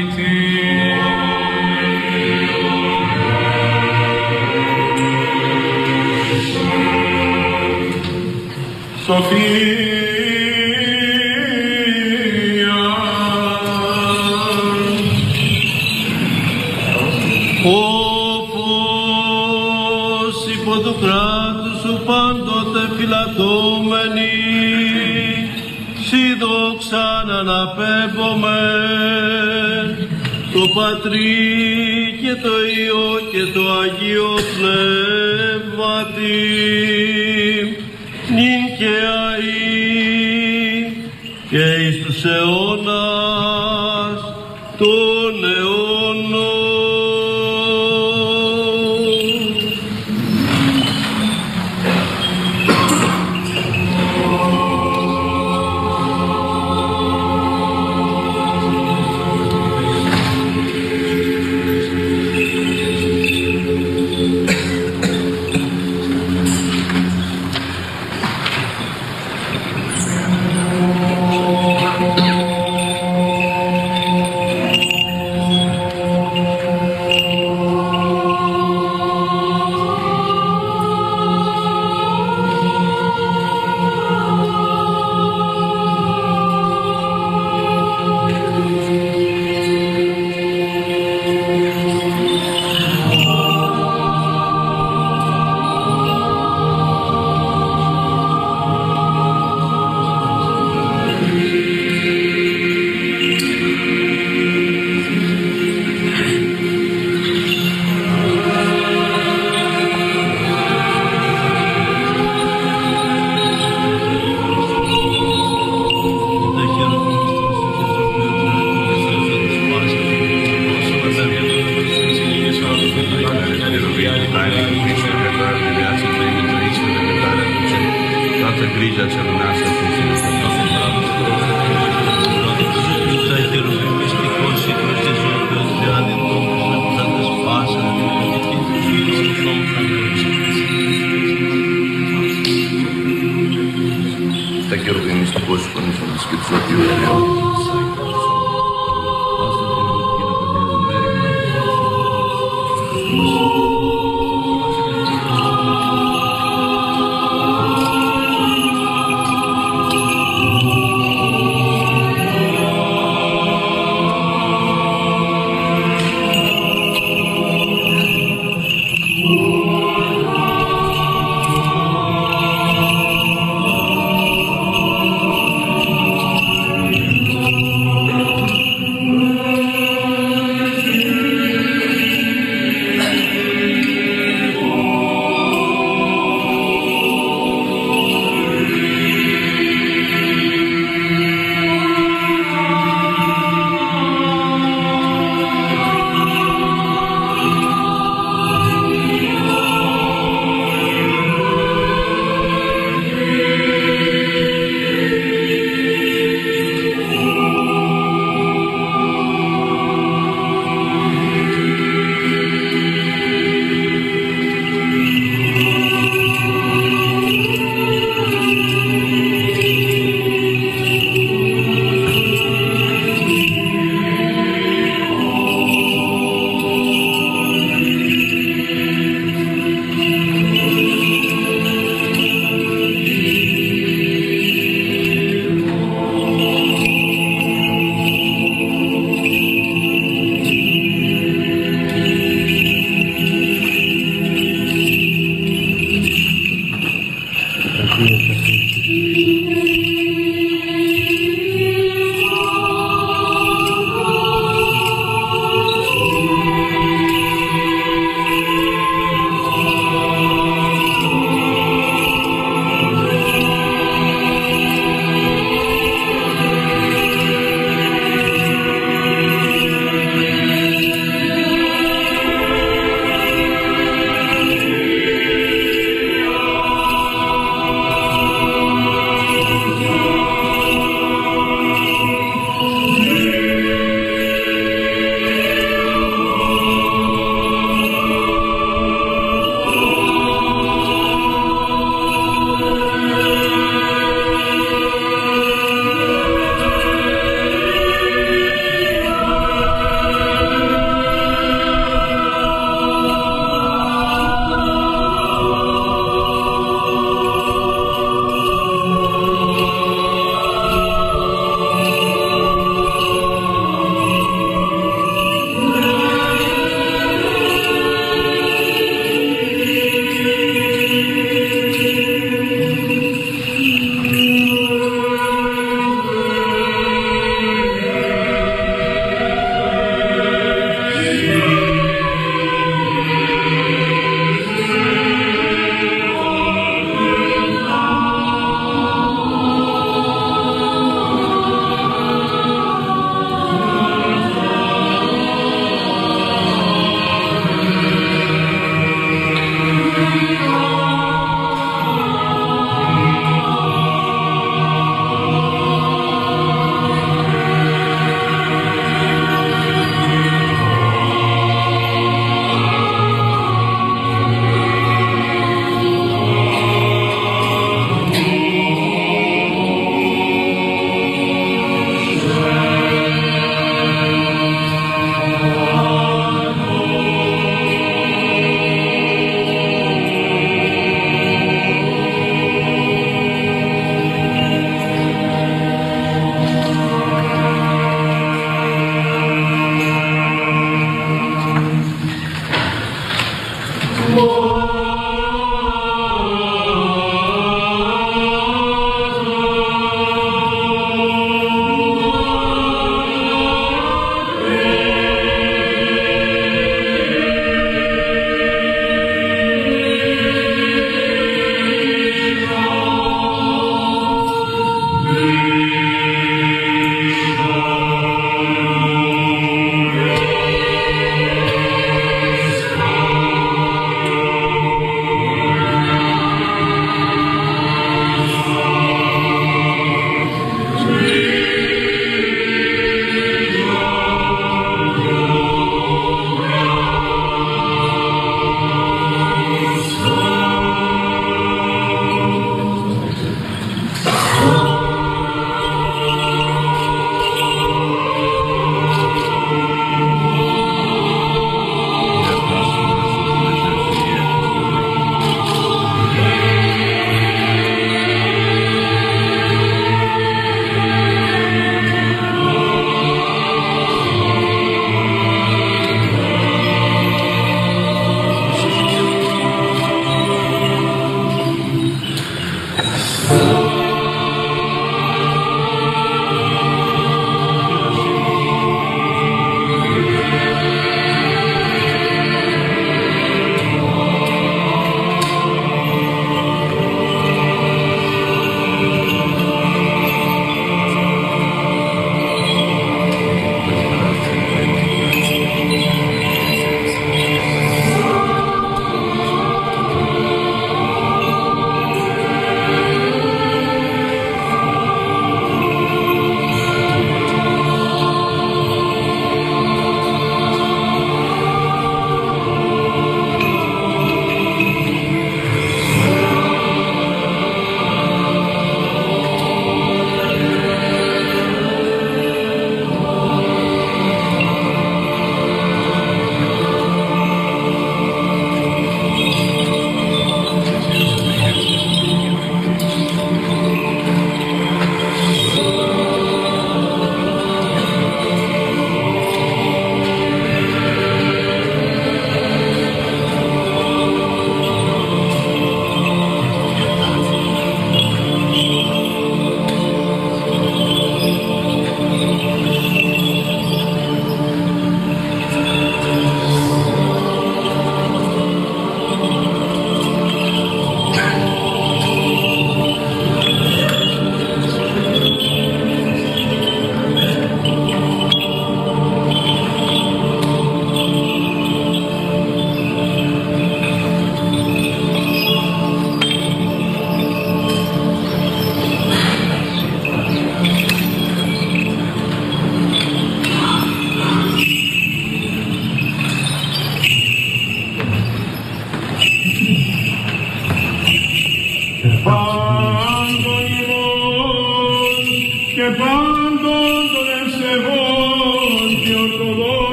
Almighty.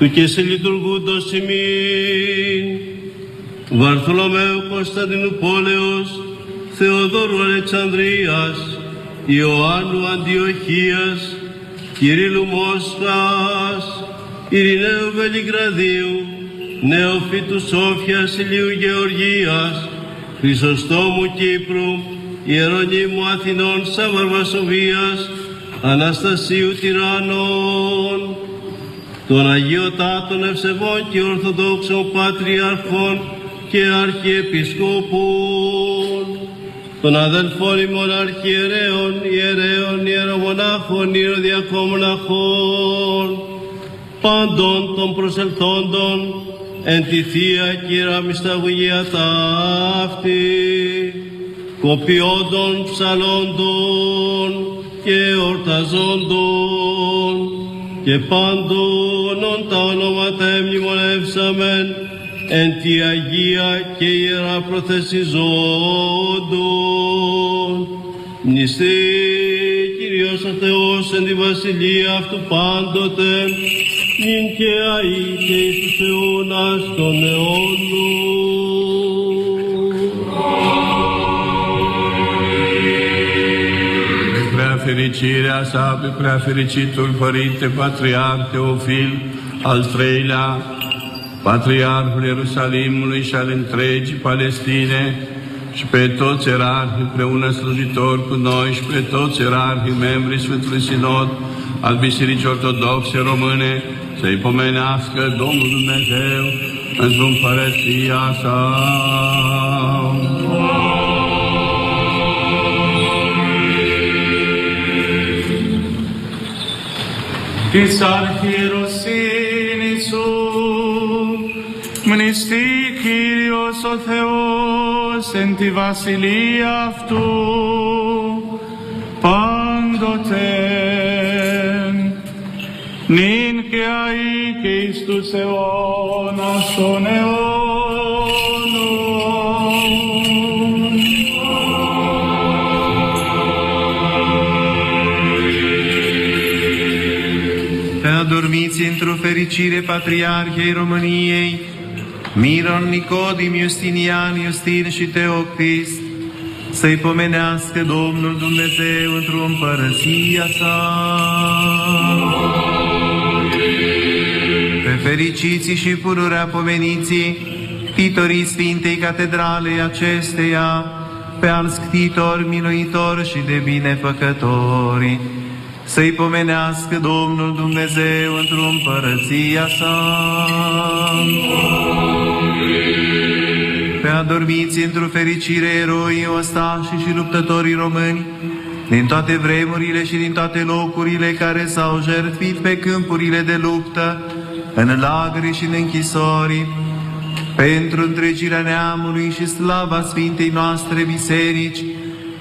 Του και σε λειτουργούντος ημίν Βαρθολομαίου Κωνσταντινού Πόλεως Θεοδόρου Αλεξανδρίας Ιωάννου Αντιοχίας, Κυρίλου Μόσχας, Ειρηναίου Βελιγραδίου, Νεοφύτου Σόφιας Ηλίου Γεωργίας, Χρυσοστόμου Κύπρου, Ιερονίμου Αθηνών Σαβαρβασοβίας, Αναστασίου Τυράννων, των Αγιοτάτων Ευσεβών και Ορθοδόξων Πατριαρχών και Αρχιεπισκόπων, των αδελφών ημών αρχιερέων, ιερέων, ιερομονάχων, ιεροδιακόμοναχών, πάντων των προσελθόντων, εν τη Θεία Κύρα Μυσταγωγία ταύτη, κοπιόντων ψαλόντων και ορταζόντων, και πάντων τα ονόματα εμνημονεύσαμεν, εν τη Αγία και Ιερά Προθέση ζώντων. Μνηστεί Κύριος ο Θεός εν τη Βασιλεία Αυτού πάντοτε, νυν και αεί και εις τους αιώνας των αιώνων. Fericirea sa, pe prea fericitul Părinte Patriarh Teofil, al treilea, Patriarhul Ierusalimului și al întregii Palestine, și pe toți erarhii împreună slujitori cu noi și pe toți erarhii membrii Sfântului Sinod al Bisericii Ortodoxe Române, să-i pomenească Domnul Dumnezeu în împărăția sa. Της αρχιεροσύνης σου μνηστεί Κύριος ο Θεός εν τη βασιλεία αυτού πάντοτε νυν και αεί και εις τους αιώνας των αιώνων. Pe adormiți într-o fericire Patriarhei României, Miron, Nicodim, Justinian, Justin și Teoctist, să-i pomenească Domnul Dumnezeu într-o împărăția sa. Pe fericiții și pururea pomeniții, titorii Sfintei Catedralei acesteia, pe alți ctitori, miluitori și de binefăcători, să-i pomenească Domnul Dumnezeu într-o împărăția sa. Pe adormiți într-o fericire eroii, ostașii și luptătorii români, din toate vremurile și din toate locurile care s-au jertfit pe câmpurile de luptă, în lagări și în închisori, pentru întregirea neamului și slava Sfintei noastre biserici,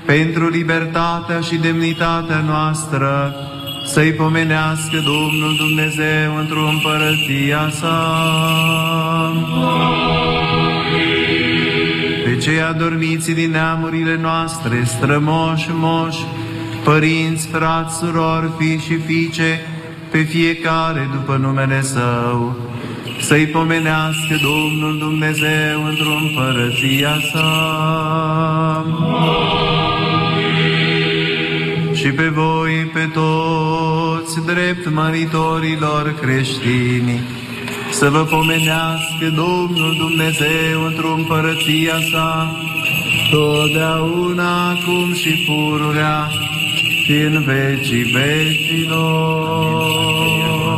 pentru libertatea și demnitatea noastră, să-i pomenească Domnul Dumnezeu într-o împărăția sa. Pe cei adormiți din neamurile noastre, strămoși, moși, părinți, frați, surori, fii și fiice, pe fiecare după numele Său, să-i pomenească Domnul Dumnezeu într-o împărăția sa și pe voi, pe toți, drept maritorilor creștini, să vă pomenească Domnul Dumnezeu într-o împărăția sa, totdeauna, acum și pururea, și în vecii vecilor. Amin.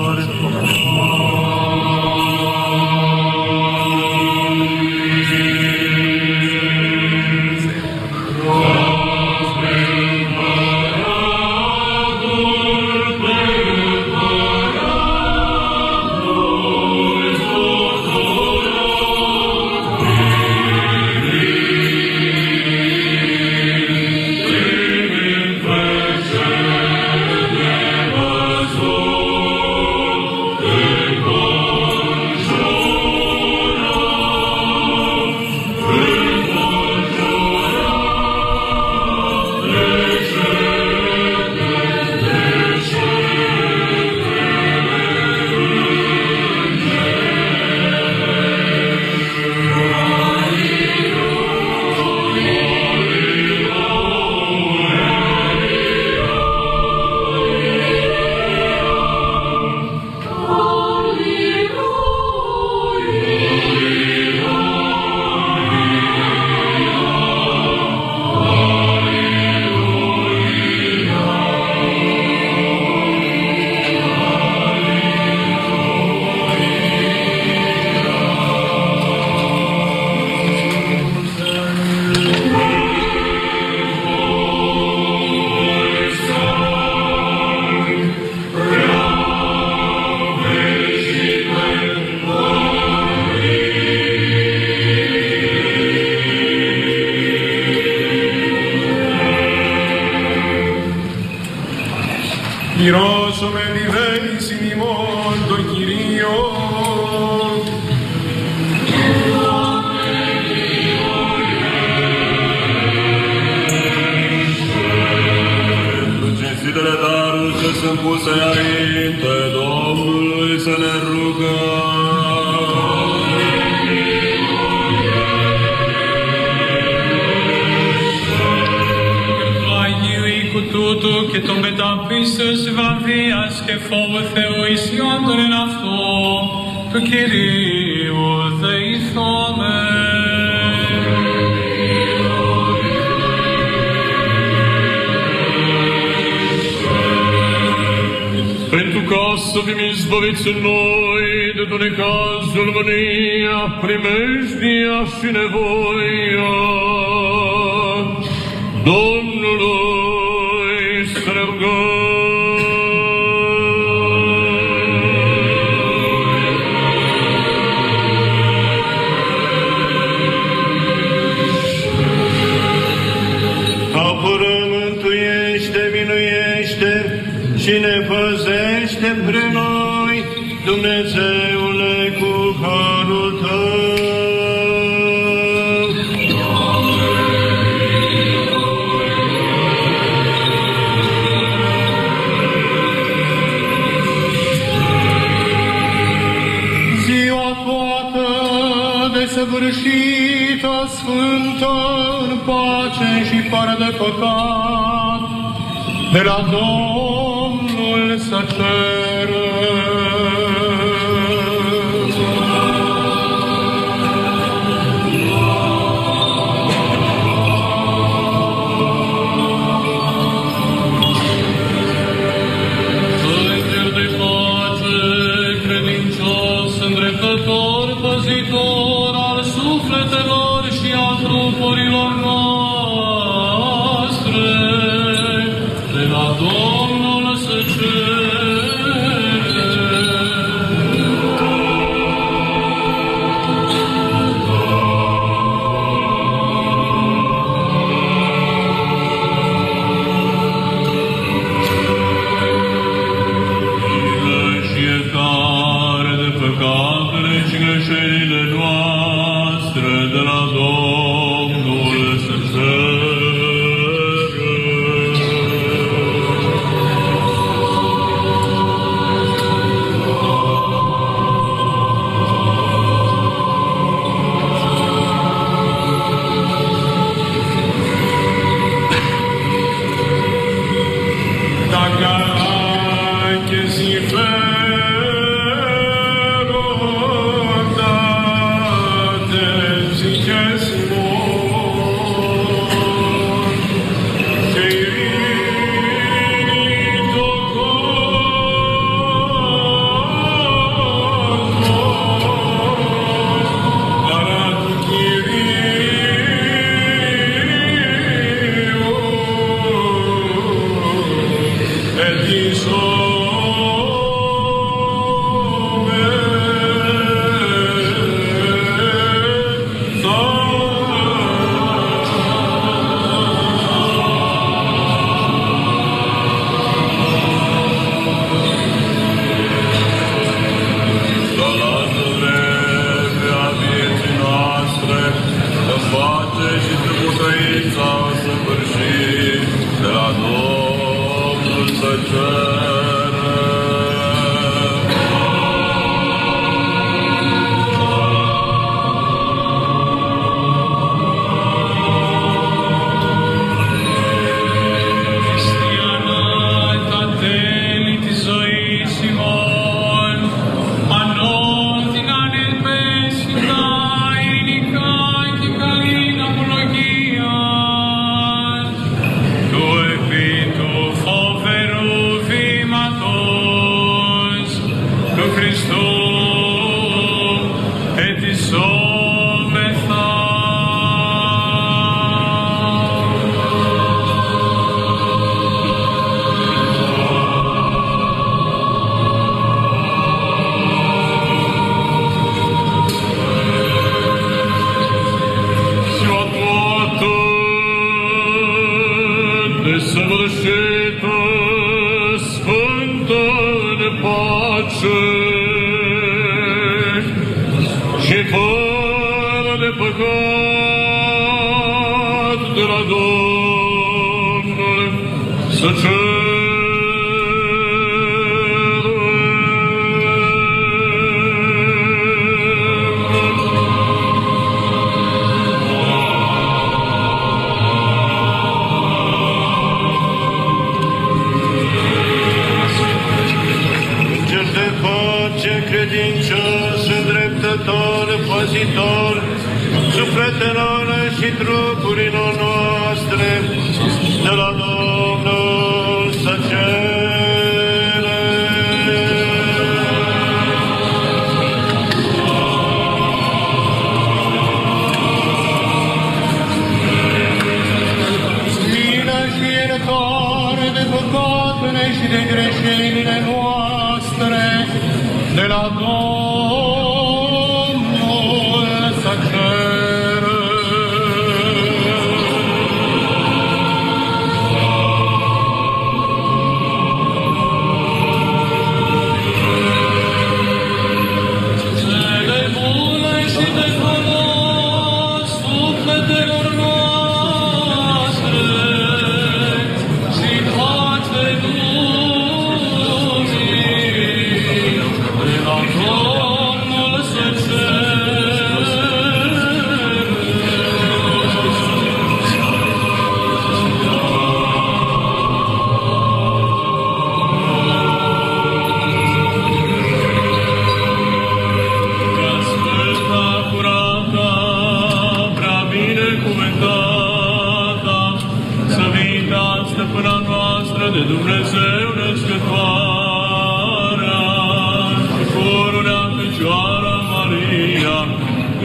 Izbăviți în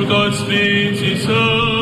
toți Sfinții să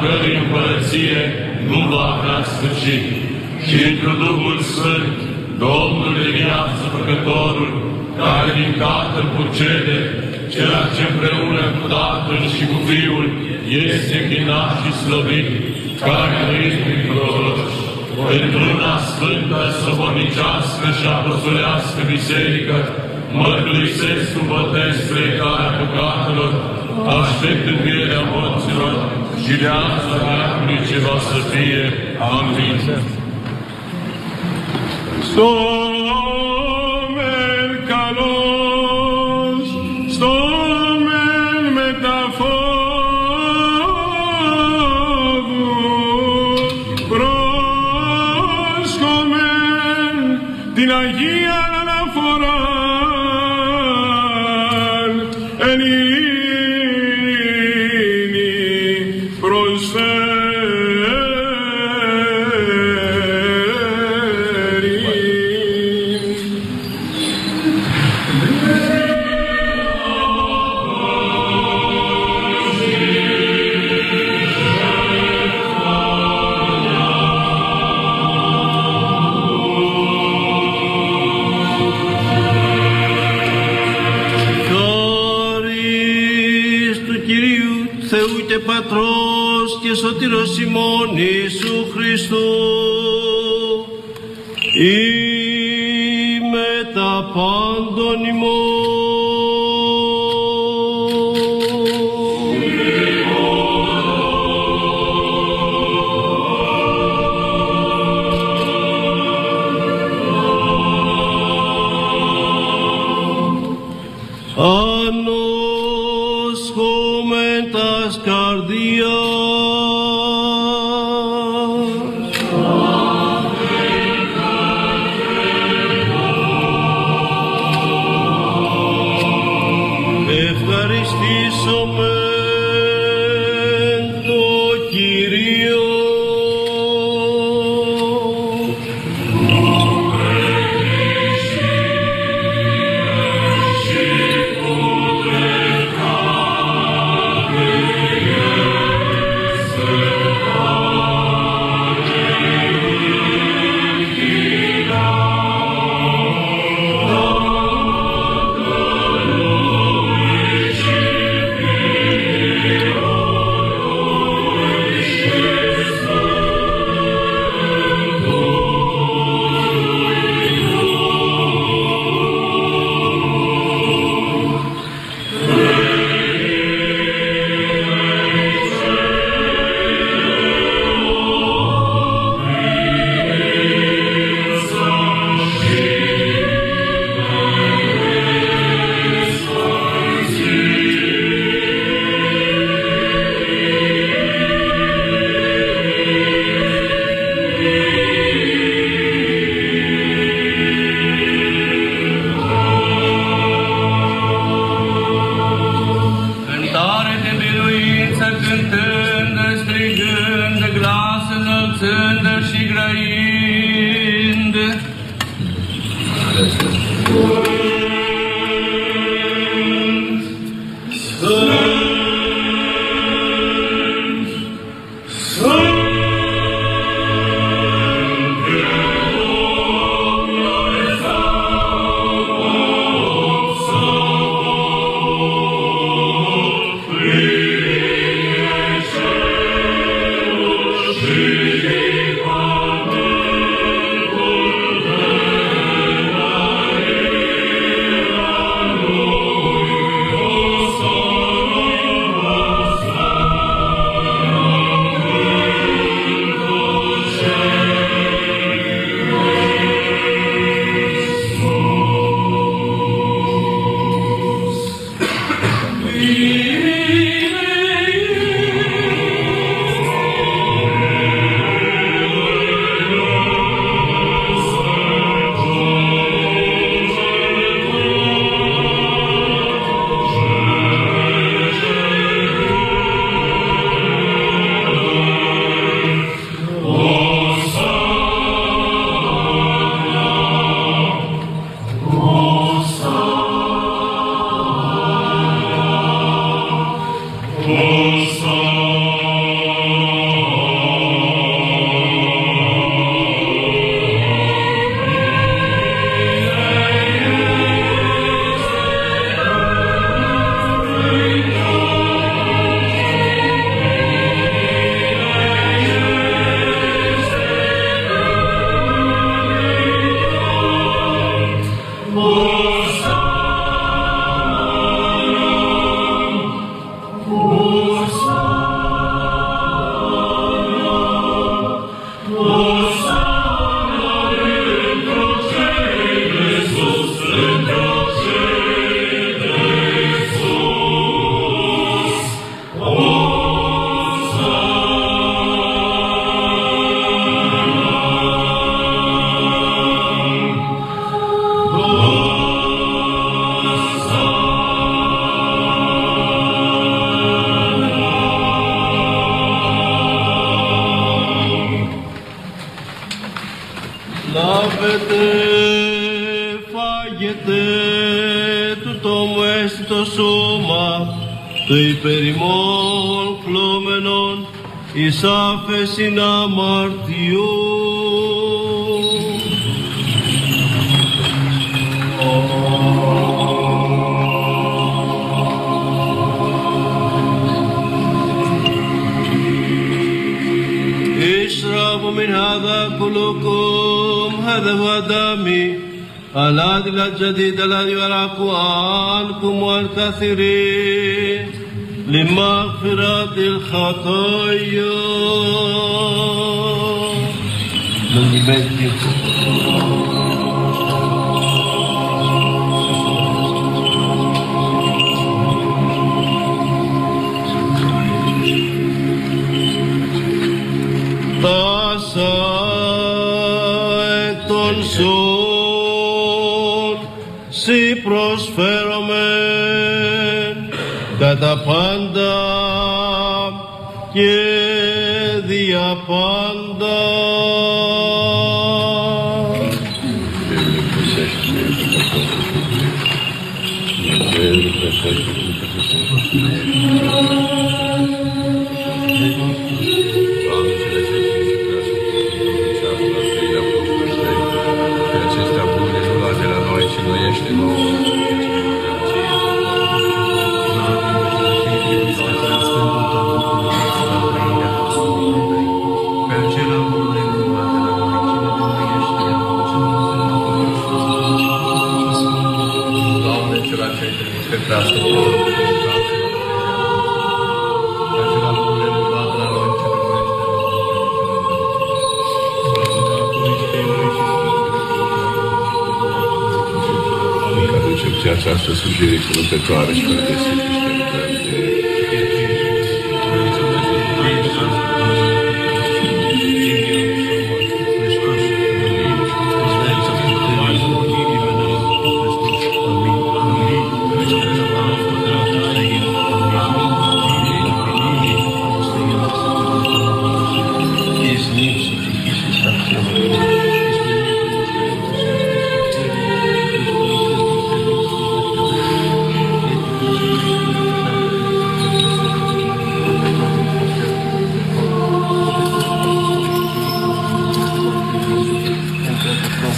cărei împărăție nu va avea sfârșit. Și într-un Duhul Sfânt, Domnul de viață făcătorul, care din Tatăl purcede, ceea ce împreună cu Tatăl și cu Fiul este închinat și slăvit, care trăiește prin proroși. Într-una sfântă, săvonicească și apostolească biserică, mărturisesc cu botez spre care păcatelor, aștept învierea morților, și de asta Duhului ceva să fie. Amin. Soi! ημών Ιησού Χριστού. αφέσει να αμαρτιώ. اشربوا من هذا كلكم هذا هو دمي العدل الجديد الذي يراك عنكم والكثيرين لمغفرة الخطايا Τα σαν έτον, Σο, Σι, Πros Ferrament, Καταφαν. acesso a esses direitos societários para decidir.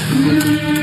Mai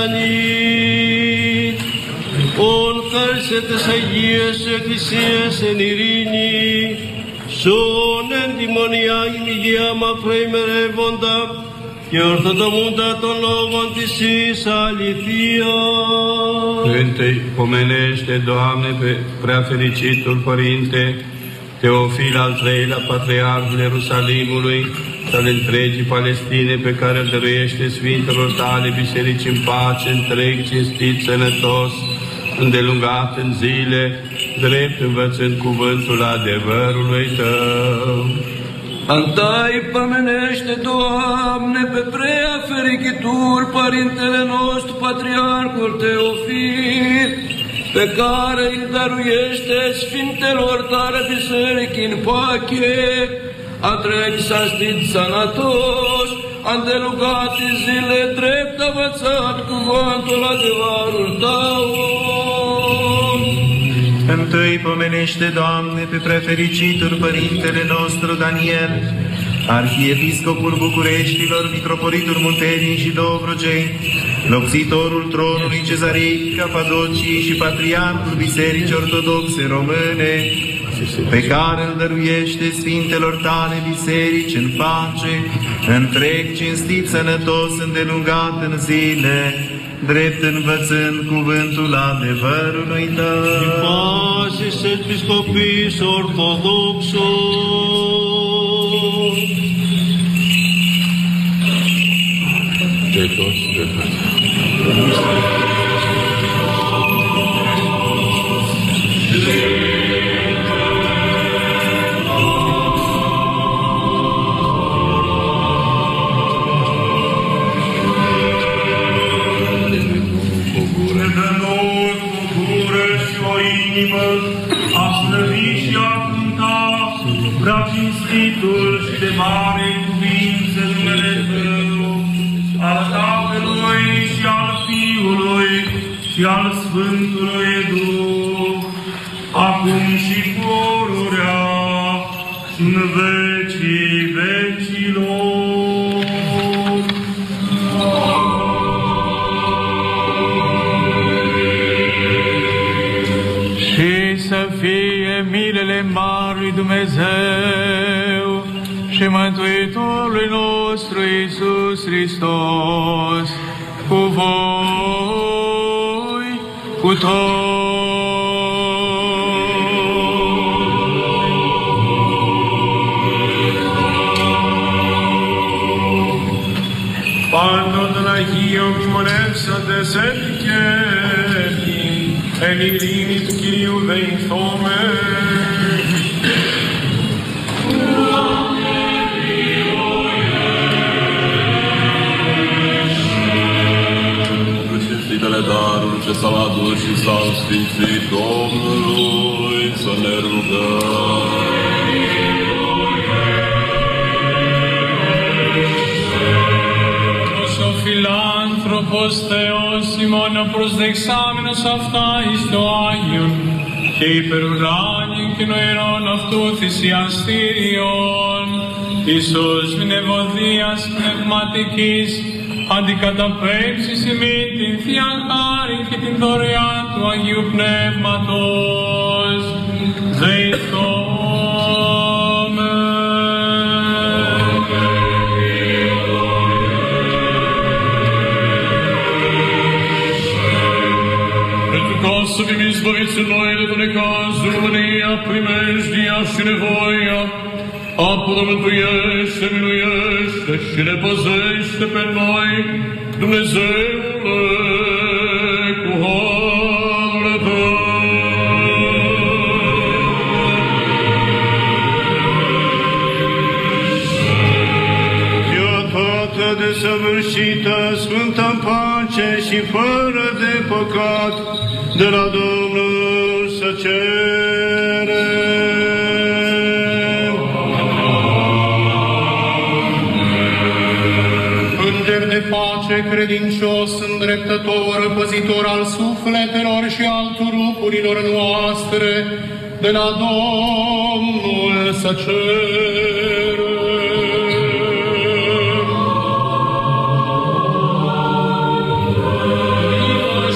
ζωντανή. Ον χάρισε τες Αγίες Εκκλησίες εν ειρήνη, σον εν τιμονιά γυμιγεία μαυρέ ημερεύοντα και ορθοτομούντα των λόγων της εις αληθείας. Πέντε υπομενέστε το άμνεπε πράφερη Πορίντε, Θεοφύλας Αλτρέλα Πατριάρχου Ιερουσαλήμου și al întregii Palestine pe care îl dăruiește Sfintelor tale biserici în pace, întreg, cinstit, sănătos, îndelungat în zile, drept învățând cuvântul adevărului Tău. Antai pămenește, Doamne, pe prea fericitur Părintele nostru, Patriarhul Teofil, pe care îl dăruiește Sfintelor tale biserici în pace, a treci s-a stit sănătos, a îndelugat zile drept învățat cuvântul adevărul Tău. Întâi pomenește, Doamne, pe prefericitul Părintele nostru Daniel, Arhiepiscopul Bucureștilor, Mitropolitul Munteniei și Dobrogei, lopțitorul tronului Cezarei, Capadocii și Patriarhul Bisericii Ortodoxe Române, pe care îl dăruiește Sfintelor tale biserici în pace, întreg cinstit sănătos îndelungat în zile, drept învățând cuvântul adevărului tău. Și pașii și episcopii și ortodoxuri. De mare cuvință numele Tău, al Tatălui și al Fiului și al Sfântului Duh, Ιησούς Χριστός κουβόη κουτός Αγίων μνεύσαντες εν κέρδη, εν ειρήνη του Κυρίου δεηθώμεν. Daruri ce s-au adus și s-au sfințit Domnului să ne rugăm. Ως ο φιλάνθρωπος Θεός ημών ο προσδεξάμενος αυτά εις το Άγιον και υπερουράνιον και νοερών αυτού θυσιαστήριον Ιησούς πνευοδίας πνευματικής αντικαταπέμψεις ημί την Θεία Χάρη και την δωρεά του Αγίου Πνεύματος Pentru ca să fim izbăviți noi de necazul, mânia, primejdia și nevoia, apără, mântuiește, minuiește și ne păzește pe noi, Dumnezeule, cu harul Tău. Ea toată desăvârșită, sfântă în pace și fără de păcat, de la Domnul să cerem. Pace, credincios, îndreptător, păzitor al sufletelor și al trupurilor noastre, de la Domnul să cerem.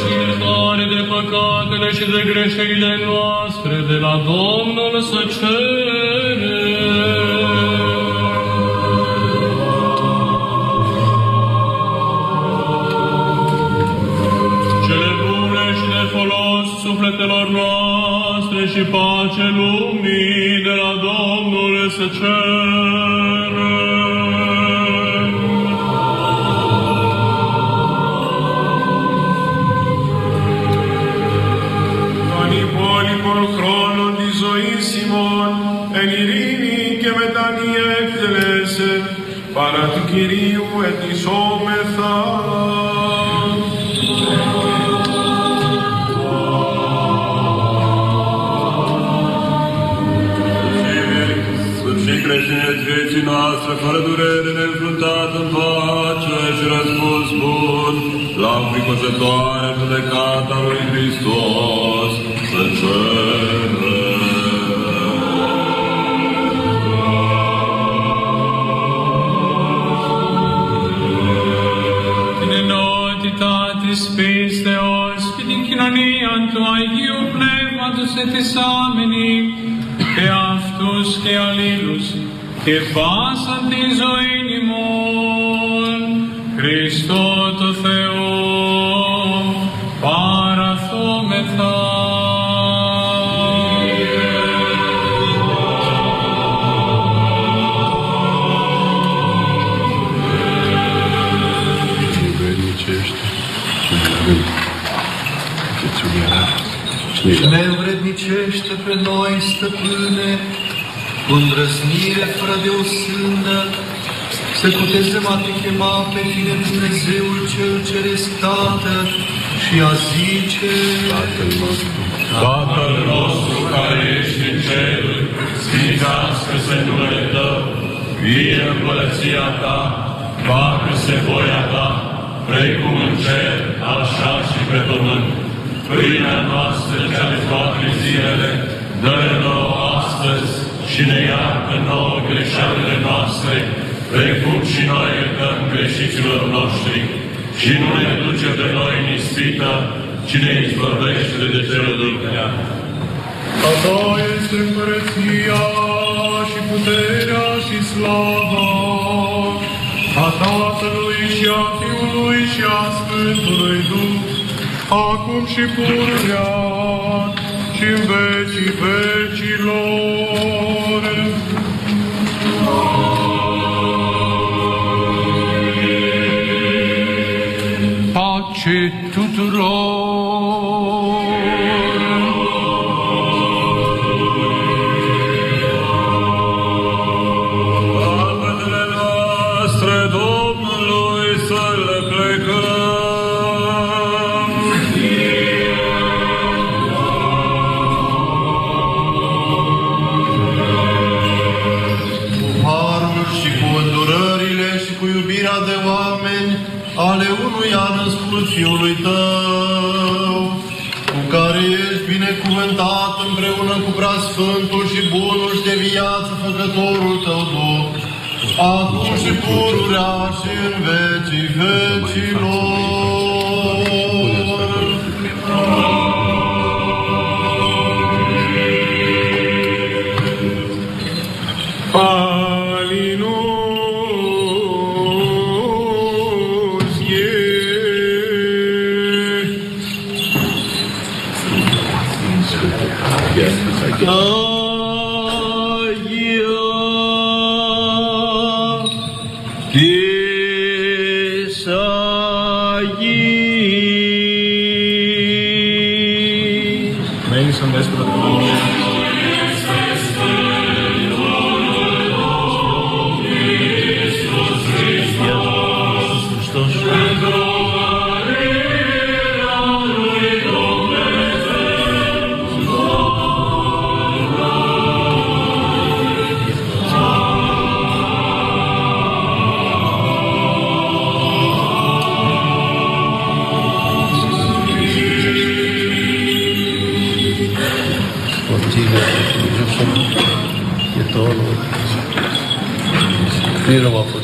și iertare de păcatele și de greșelile noastre de la Domnul să cerem. Sufletelor noastre și pace lumii de la vieții noastre, fără durere, neînfruntat în pace și răspuns bun, la înfricoșătoare judecata lui Hristos, să cerem. την ενότητα της πίστεως και την κοινωνία του Αγίου Πνεύματος ετισάμενη και αυτούς και αλλήλους και πάσαν τη ζωή ημών Χριστό το Θεό παραθόμεθα. Ne învrednicește pe noi, stăpâne, cu îndrăznire fără de o sândă, să cutezăm a te chema pe tine Dumnezeul cel ceresc Tată și a zice Tatăl nostru. Tatăl nostru care ești în ceruri, sfințească-se numele Tău, vie împărăția Ta, facă-se voia Ta, precum în cer, așa și pe pământ. Pâinea noastră cea de toate zilele, dă-ne nouă astăzi și ne iartă nouă greșelile noastre, precum și noi iertăm greșiților noștri. Și nu ne duce pe noi în ispită, ci ne izbăvește de cele din ea. A ta este împărăția și puterea și slava a Tatălui și a Fiului și a Sfântului Duh, acum și pururea și în vecii vecilor. Pace Capetele cu preasfântul și bunul și de viață făcătorul Tău Duh, acum și pururea și în vecii vecilor. Thank you so much for the Prin Roma Puterii Hristos,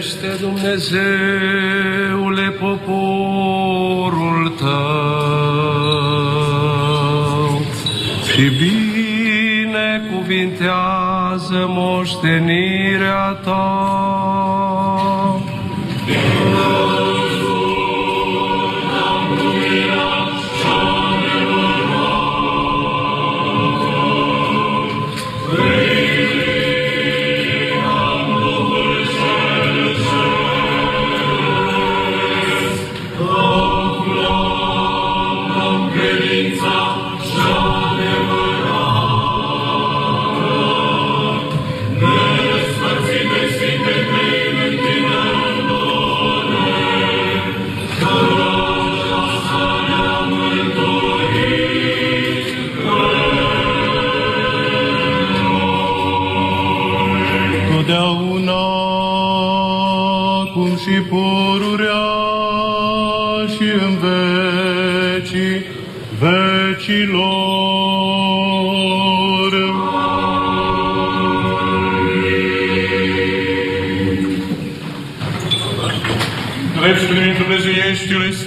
Mântuiește, Dumnezeule, poporul tău și binecuvintează moștenirea ta.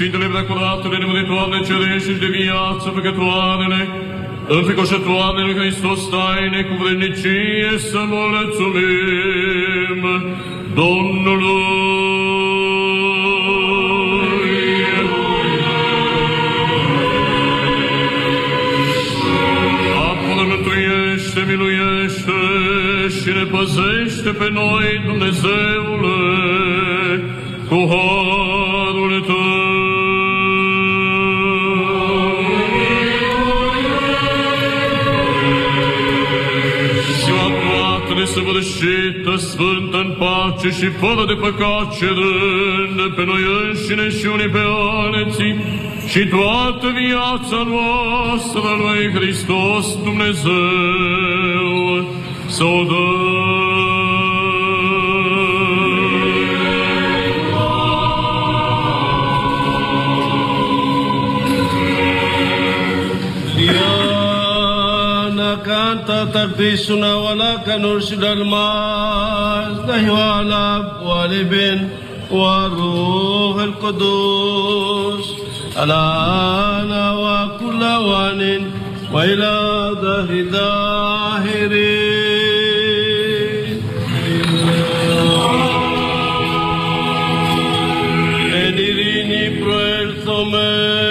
Sfintele Preacuratele, Nemuritoarele Cerești și de viață păcătoarele, înfricoșătoare lui Hristos taine cu vrednicie să mulțumim Domnului. Apără, mântuiește, miluiește și ne păzește pe noi, Dumnezeule, Ziua toată desăvârșită sfârșită, sfântă în pace și fără de păcat ce rânde pe noi înșine și unii pe alții. Și toată viața noastră lui Hristos Dumnezeu să o Diana تقديسنا ولك نرشد المستحي وعلى والب والروح القدوس الآن وكل وان وإلى دهر داهرين Amen.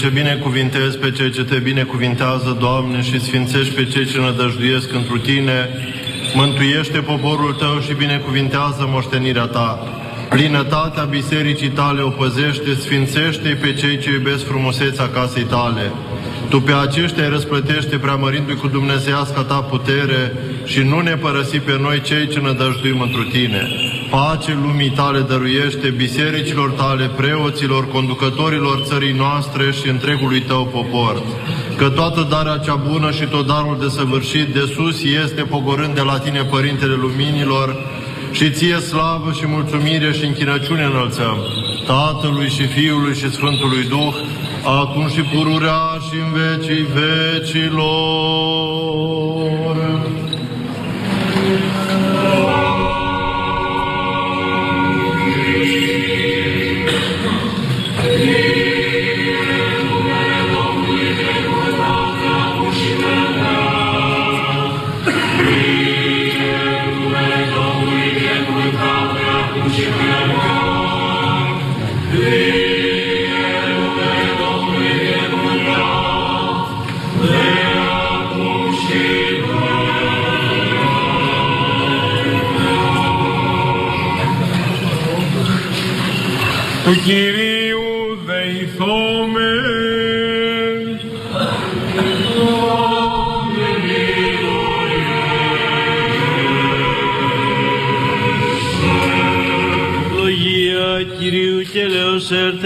Ce binecuvintezi pe cei ce te binecuvintează, Doamne, și sfințești pe cei ce nădăjduiesc întru Tine, mântuiește poporul Tău și binecuvintează moștenirea Ta. Plinătatea bisericii Tale o păzește, sfințește pe cei ce iubesc frumusețea casei Tale. Tu pe aceștia îi răsplătește preamărindu-i cu dumnezeiasca Ta putere și nu ne părăsi pe noi cei ce nădăjduim întru Tine. Pace lumii Tale dăruiește bisericilor Tale, preoților, conducătorilor țării noastre și întregului Tău popor. Că toată darea cea bună și tot darul de săvârșit de sus este pogorând de la Tine, Părintele Luminilor, și ție slavă și mulțumire și închinăciune înălțăm Tatălui și Fiului și Sfântului Duh, acum și pururea și în vecii vecilor. you.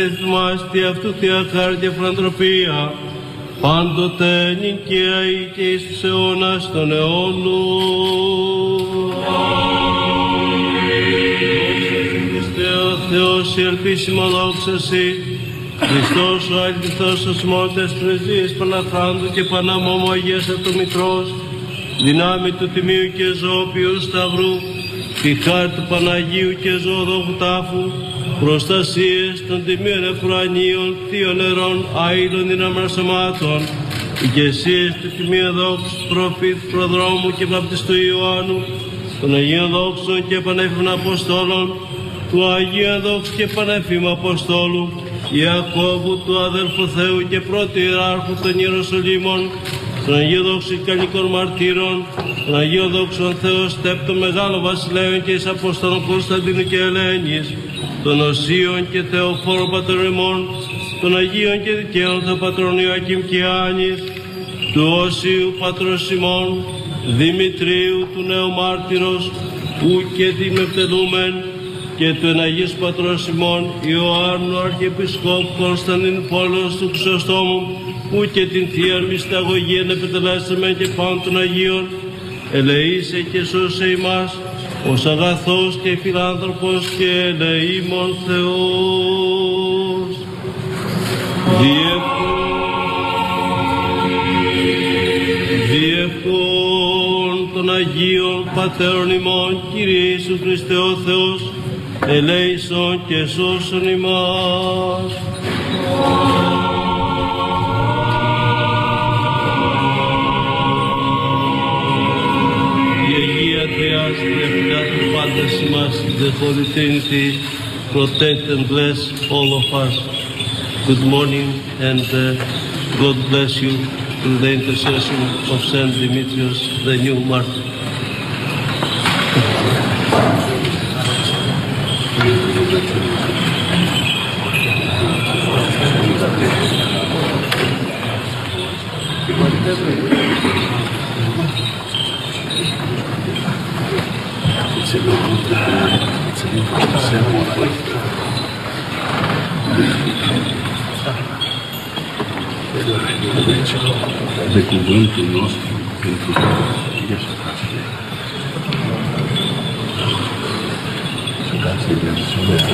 Λέος έρθeth μας τη αυτού Θεία Χάρτια Φραντροπία πάντοτε νικαία ή και εις τους αιώνας των αιώνων. Χριστέ ο Θεός η ελπίσιμα δόξα Συ, Χριστός ο αληθός ο σμότες πρεσβείες Παναθράντου και Παναμόμου Αγίας Ατομητρός, δυνάμει του Τιμίου και Ζώπιου Σταυρού, τη χάρη του Παναγίου και Ζωοδόχου Τάφου, προστασίες των τιμίων εφρανίων, θείων νερών, άειλων δυναμών σωμάτων, ηγεσίες του Τιμίου Δόξου, προφήτ, προδρόμου και βαπτιστού Ιωάννου, των Αγίων Δόξων και Πανέφημων Αποστόλων, του Αγίου Δόξου και Πανέφημου Αποστόλου, Ιακώβου, του αδελφού Θεού και πρώτου Ιεράρχου των Ιεροσολύμων, των Αγίων Δόξων Κανικών Μαρτύρων, των Αγίων Δόξων Θεός Στέπτων Μεγάλων Βασιλέων και εις Αποστόλων Κωνσταντίνου και Ελένης, των Οσίων και Θεοφόρων Πατρεμών, των Αγίων και Δικαίων Θεοπατρών Ιωακήμ και Άνης, του Όσιου Πατρός Σιμών, Δημητρίου του Νέου Μάρτυρος, ου και δημευτελούμεν, και του Εναγής Πατρός Σιμών, Ιωάννου Αρχιεπισκόπου Κωνσταντίν Πόλος του Χρυσοστόμου, ου και την Θεία Μυσταγωγία επιτελέσαμε και πάνω των Αγίων, ελεήσε και σώσε ημάς, ως αγαθός και φιλάνθρωπος και ελεήμων Θεός. Διεύκον των Αγίων Πατέρων ημών, Κύριε Ιησούς Χριστέ ο Θεός, ελέησον και σώσον ημάς. us, we have gotten partners from. The Holy Trinity protect and bless all of us. Good morning, and uh, God bless you through the intercession of Saint Demetrius, the new martyr. Thank you. se pergunta, o nosso dentro da nossa casa. Essa casa é abençoada.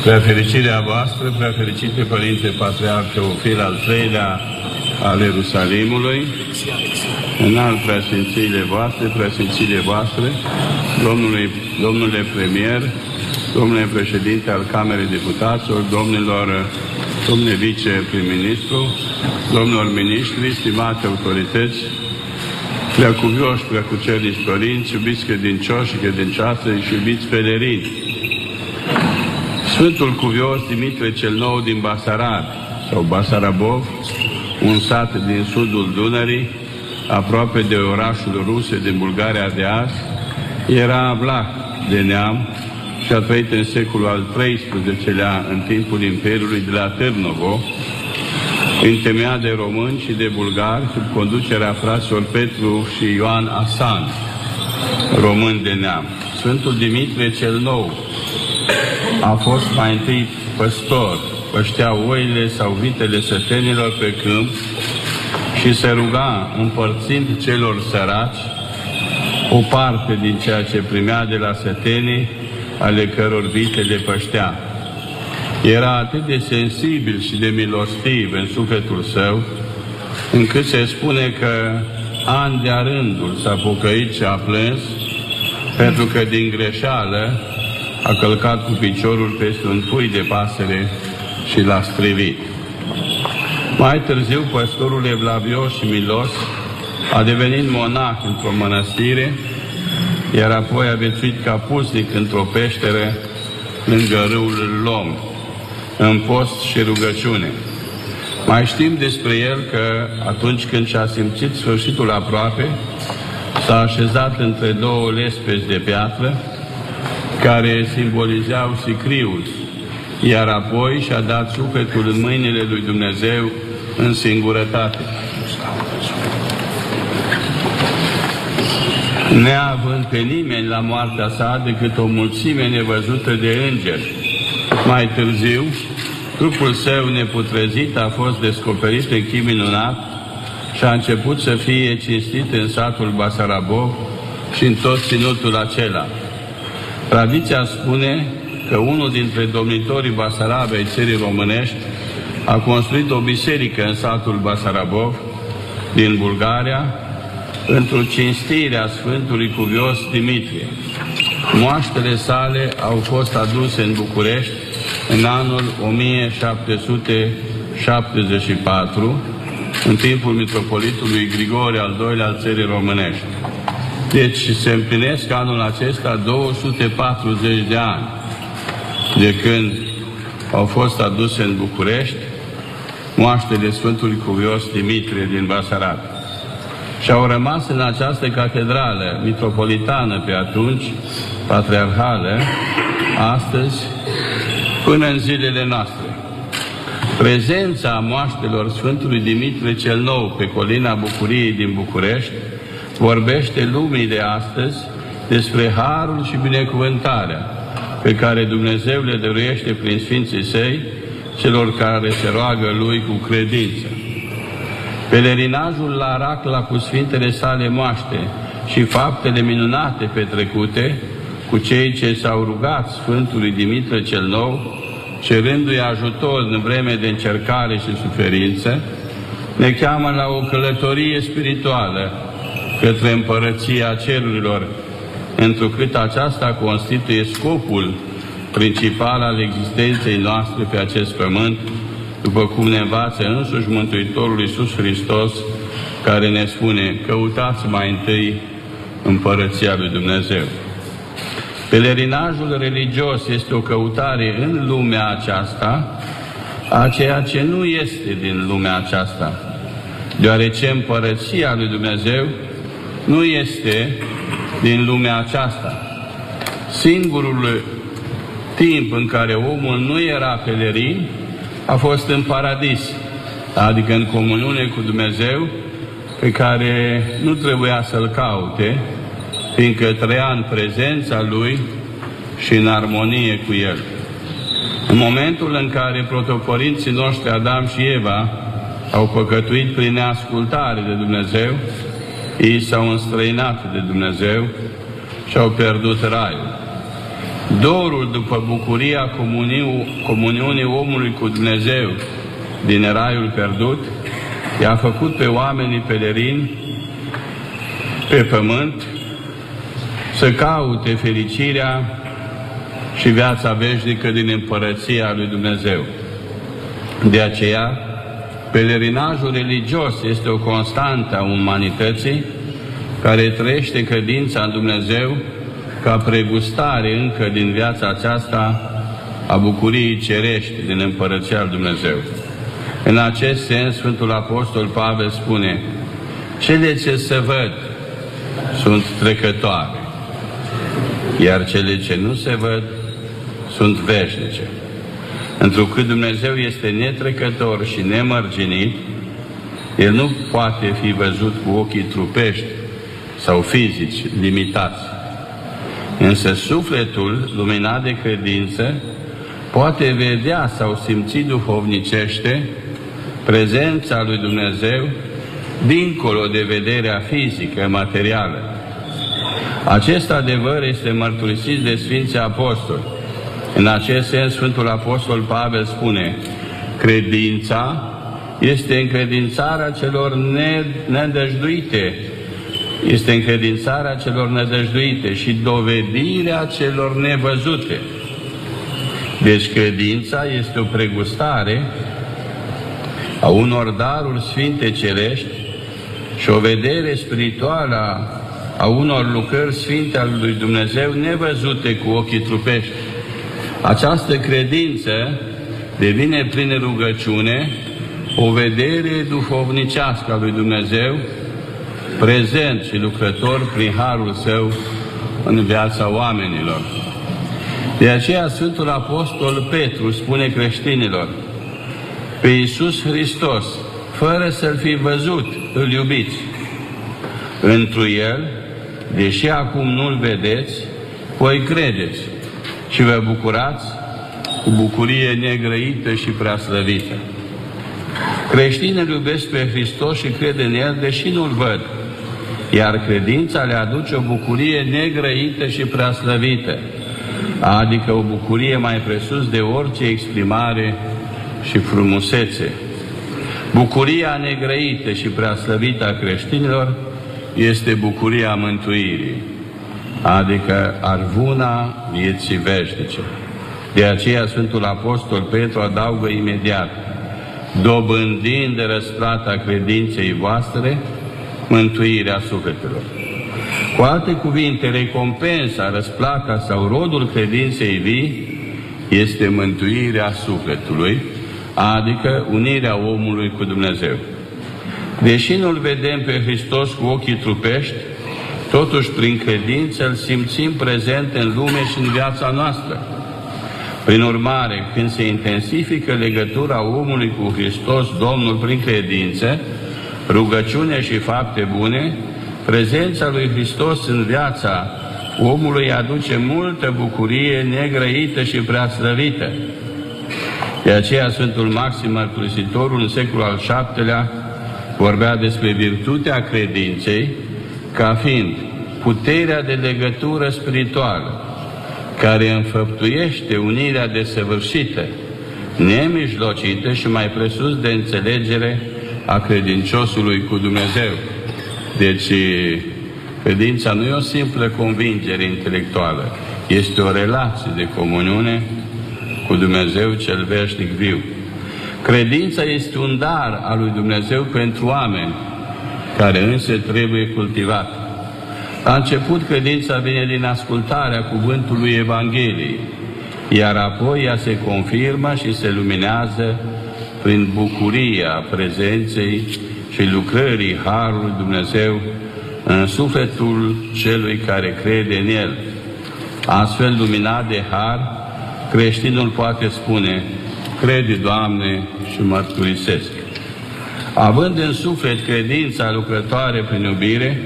Prea fericirea voastră, prea fericite Părinte Patriarh Teofil al treilea al Ierusalimului, în alt preasfințiile voastre, preasfințiile voastre, domnului, domnule premier, domnule președinte al Camerei Deputaților, domnilor, domnule vice-prim-ministru, domnilor miniștri, stimate autorități, preacuvioși, preacucerniți părinți, iubiți credincioși și credincioase și iubiți pelerini, Sfântul Cuvios Dimitrie cel Nou din Basarab sau Basarabov, un sat din sudul Dunării, aproape de orașul ruse din Bulgaria de azi, era vlah de neam și a trăit în secolul al XIII-lea în timpul Imperiului de la Târnovo, întemeiat de români și de bulgari sub conducerea fraților Petru și Ioan Asan, român de neam. Sfântul Dimitrie cel Nou, a fost mai întâi păstor, păștea oile sau vitele sătenilor pe câmp și se ruga împărțind celor săraci o parte din ceea ce primea de la sătenii ale căror vite le păștea. Era atât de sensibil și de milostiv în sufletul său, încât se spune că an de rândul s-a pocăit și a plâns, pentru că din greșeală a călcat cu piciorul peste un pui de pasăre și l-a strivit. Mai târziu, păstorul evlavios și milos a devenit monah într-o mănăstire, iar apoi a viețuit ca pusnic într-o peșteră lângă râul Lom, în post și rugăciune. Mai știm despre el că atunci când și-a simțit sfârșitul aproape, s-a așezat între două lespezi de piatră, care simbolizeau sicriul, iar apoi și-a dat sufletul în mâinile lui Dumnezeu în singurătate. Neavând pe nimeni la moartea sa decât o mulțime nevăzută de îngeri. Mai târziu, trupul său neputrezit a fost descoperit în chim minunat și a început să fie cinstit în satul Basarabov și în tot ținutul acela. Tradiția spune că unul dintre domnitorii Basarabei țării românești a construit o biserică în satul Basarabov din Bulgaria într-o cinstire a Sfântului Cuvios Dimitrie. Moaștele sale au fost aduse în București în anul 1774, în timpul mitropolitului Grigore al II-lea al țării românești. Deci se împlinesc anul acesta 240 de ani de când au fost aduse în București moaștele Sfântului Cuvios Dimitrie din Basarab. Și au rămas în această catedrală mitropolitană pe atunci, patriarhală, astăzi, până în zilele noastre. Prezența moaștelor Sfântului Dimitrie cel Nou pe colina Bucuriei din București vorbește lumii de astăzi despre harul și binecuvântarea pe care Dumnezeu le dăruiește prin Sfinții Săi celor care se roagă Lui cu credință. Pelerinajul la Racla cu Sfintele sale moaște și faptele minunate petrecute cu cei ce s-au rugat Sfântului Dimitre cel Nou, cerându-i ajutor în vreme de încercare și suferință, ne cheamă la o călătorie spirituală către împărăția cerurilor, întrucât aceasta constituie scopul principal al existenței noastre pe acest pământ, după cum ne învață însuși Mântuitorul Iisus Hristos, care ne spune, căutați mai întâi împărăția lui Dumnezeu. Pelerinajul religios este o căutare în lumea aceasta a ceea ce nu este din lumea aceasta, deoarece împărăția lui Dumnezeu nu este din lumea aceasta. Singurul timp în care omul nu era pelerin a fost în paradis, adică în comuniune cu Dumnezeu, pe care nu trebuia să-l caute, fiindcă trăia în prezența Lui și în armonie cu El. În momentul în care protoporinții noștri Adam și Eva au păcătuit prin neascultare de Dumnezeu, ei s-au înstrăinat de Dumnezeu și au pierdut raiul. Dorul după bucuria comuniunii omului cu Dumnezeu din raiul pierdut i-a făcut pe oamenii pelerini pe pământ să caute fericirea și viața veșnică din împărăția lui Dumnezeu. De aceea, pelerinajul religios este o constantă a umanității care trăiește credința în Dumnezeu ca pregustare încă din viața aceasta a bucuriei cerești din împărăția lui Dumnezeu. În acest sens, Sfântul Apostol Pavel spune, cele ce se văd sunt trecătoare, iar cele ce nu se văd sunt veșnice. Întrucât Dumnezeu este netrecător și nemărginit, El nu poate fi văzut cu ochii trupești sau fizici limitați. Însă sufletul, luminat de credință, poate vedea sau simți duhovnicește prezența lui Dumnezeu dincolo de vederea fizică, materială. Acest adevăr este mărturisit de Sfinții Apostoli. În acest sens, Sfântul Apostol Pavel spune, credința este încredințarea celor nedăjduite, este încredințarea celor nedăjduite și dovedirea celor nevăzute. Deci credința este o pregustare a unor daruri sfinte cerești și o vedere spirituală a unor lucrări sfinte al lui Dumnezeu nevăzute cu ochii trupești. Această credință devine prin rugăciune o vedere duhovnicească a lui Dumnezeu, prezent și lucrător prin harul său în viața oamenilor. De aceea Sfântul Apostol Petru spune creștinilor, pe Iisus Hristos, fără să-L fi văzut, îl iubiți. Întru El, deși acum nu-L vedeți, voi credeți și vă bucurați cu bucurie negrăită și preaslăvită. Creștinii îl iubesc pe Hristos și cred în El, deși nu-L văd, iar credința le aduce o bucurie negrăită și preaslăvită, adică o bucurie mai presus de orice exprimare și frumusețe. Bucuria negrăită și preaslăvită a creștinilor este bucuria mântuirii, adică arvuna vieții veșnice. De aceea Sfântul Apostol Petru adaugă imediat, dobândind de răsplata credinței voastre, mântuirea sufletelor. Cu alte cuvinte, recompensa, răsplata sau rodul credinței vii este mântuirea sufletului, adică unirea omului cu Dumnezeu. Deși nu-L vedem pe Hristos cu ochii trupești, totuși prin credință îl simțim prezent în lume și în viața noastră. Prin urmare, când se intensifică legătura omului cu Hristos, Domnul, prin credință, rugăciune și fapte bune, prezența lui Hristos în viața omului aduce multă bucurie negrăită și preaslăvită. De aceea Sfântul Maxim Mărturisitorul în secolul al VII-lea vorbea despre virtutea credinței ca fiind puterea de legătură spirituală care înfăptuiește unirea desăvârșită, nemijlocită și mai presus de înțelegere a credinciosului cu Dumnezeu. Deci, credința nu e o simplă convingere intelectuală, Este o relație de comuniune cu Dumnezeu cel veșnic viu. Credința este un dar al lui Dumnezeu pentru oameni, care însă trebuie cultivat. La început, credința vine din ascultarea cuvântului Evangheliei, iar apoi ea se confirmă și se luminează prin bucuria prezenței și lucrării Harului Dumnezeu în sufletul celui care crede în El. Astfel, luminat de Har, creștinul poate spune, crede, Doamne, și mărturisesc. Având în suflet credința lucrătoare prin iubire,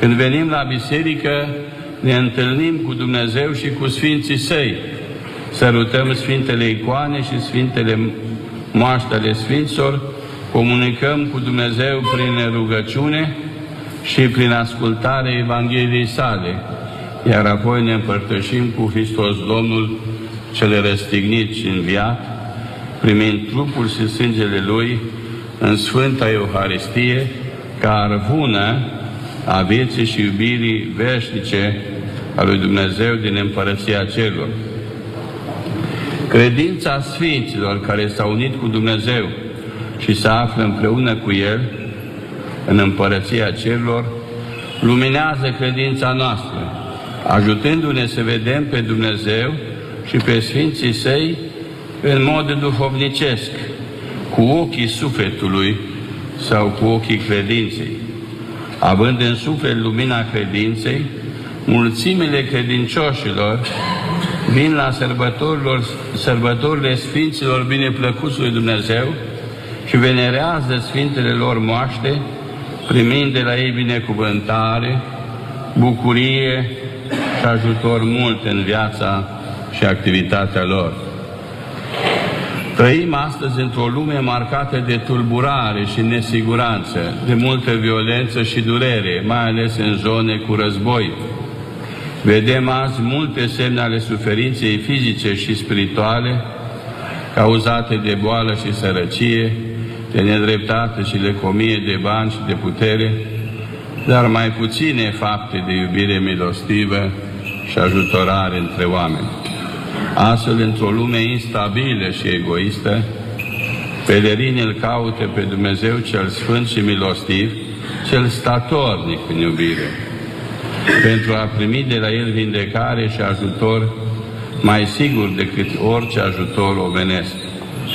când venim la biserică, ne întâlnim cu Dumnezeu și cu Sfinții Săi. Sărutăm Sfintele Icoane și Sfintele moaște ale Sfinților, comunicăm cu Dumnezeu prin rugăciune și prin ascultarea Evangheliei sale, iar apoi ne împărtășim cu Hristos Domnul, cel răstignit și înviat, primind trupul și sângele Lui în Sfânta Euharistie, ca arvună a vieții și iubirii veșnice a lui Dumnezeu din Împărăția Celor. Credința Sfinților care s-au unit cu Dumnezeu și se află împreună cu El în Împărăția Celor, luminează credința noastră, ajutându-ne să vedem pe Dumnezeu și pe Sfinții Săi în mod duhovnicesc, cu ochii sufletului sau cu ochii credinței. Având în suflet lumina credinței, mulțimile credincioșilor vin la sărbătorilor, sărbătorile Sfinților bineplăcuți lui Dumnezeu și venerează Sfintele lor moaște, primind de la ei binecuvântare, bucurie și ajutor mult în viața și activitatea lor. Trăim astăzi într-o lume marcată de tulburare și nesiguranță, de multă violență și durere, mai ales în zone cu război. Vedem azi multe semne ale suferinței fizice și spirituale, cauzate de boală și sărăcie, de nedreptate și lecomie de bani și de putere, dar mai puține fapte de iubire milostivă și ajutorare între oameni. Astfel, într-o lume instabilă și egoistă, pelerinii îl caută pe Dumnezeu cel Sfânt și Milostiv, cel statornic în iubire, pentru a primi de la El vindecare și ajutor mai sigur decât orice ajutor omenesc.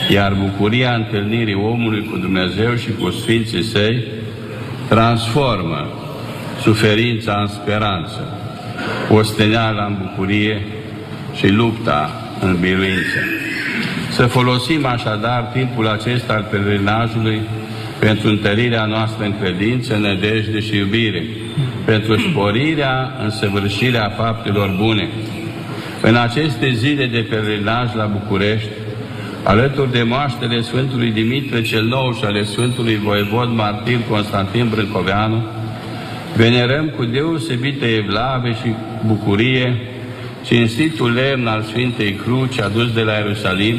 Iar bucuria întâlnirii omului cu Dumnezeu și cu Sfinții Săi transformă suferința în speranță, osteneala în bucurie și lupta în biruință. Să folosim așadar timpul acesta al pelerinajului pentru întărirea noastră în credință, nădejde și iubire, pentru sporirea, însăvârșirea faptelor bune. În aceste zile de pelerinaj la București, alături de moaștele Sfântului Dimitre cel Nou și ale Sfântului Voievod Martir Constantin Brâncoveanu, venerăm cu deosebită evlave și bucurie cinstitul lemn al Sfintei Cruci adus de la Ierusalim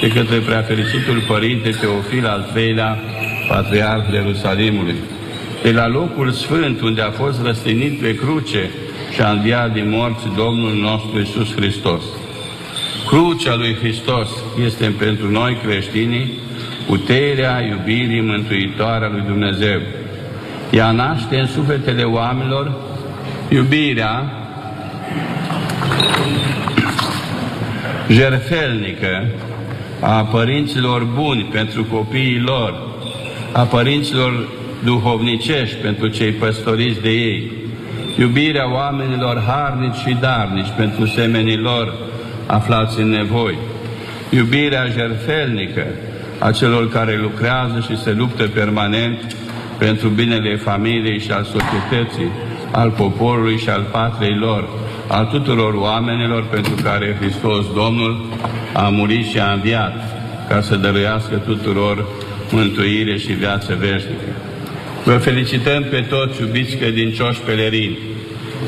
de către preafericitul Părinte Teofil al III-lea, Patriarh Ierusalimului. De la locul sfânt unde a fost răstignit pe cruce și a înviat din morți Domnul nostru Iisus Hristos. Crucea lui Hristos este pentru noi creștinii puterea iubirii mântuitoare a lui Dumnezeu. Ea naște în sufletele oamenilor iubirea jerfelnică a părinților buni pentru copiii lor, a părinților duhovnicești pentru cei păstoriți de ei, iubirea oamenilor harnici și darnici pentru semenii lor aflați în nevoi, iubirea jerfelnică a celor care lucrează și se luptă permanent pentru binele familiei și al societății, al poporului și al patriei lor, al tuturor oamenilor pentru care Hristos Domnul a murit și a înviat, ca să dăruiască tuturor mântuire și viață veșnică. Vă felicităm pe toți, iubiți credincioși pelerini,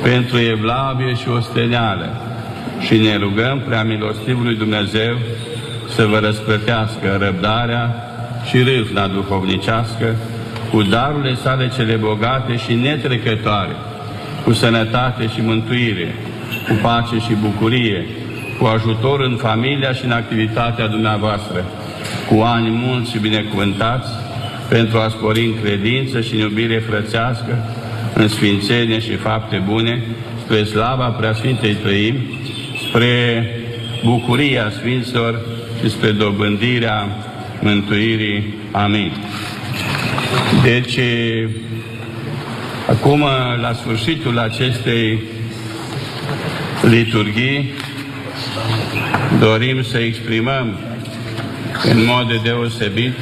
pentru evlavie și osteneală și ne rugăm prea milostivului Dumnezeu să vă răsplătească răbdarea și râvna duhovnicească cu darurile sale cele bogate și netrecătoare, cu sănătate și mântuire, cu pace și bucurie, cu ajutor în familia și în activitatea dumneavoastră, cu ani mulți și binecuvântați, pentru a spori în credință și în iubire frățească, în sfințenie și fapte bune, spre slava Preasfintei Trăim, spre bucuria Sfinților și spre dobândirea mântuirii. Amin. Deci, acum, la sfârșitul acestei liturghii, dorim să exprimăm în mod deosebit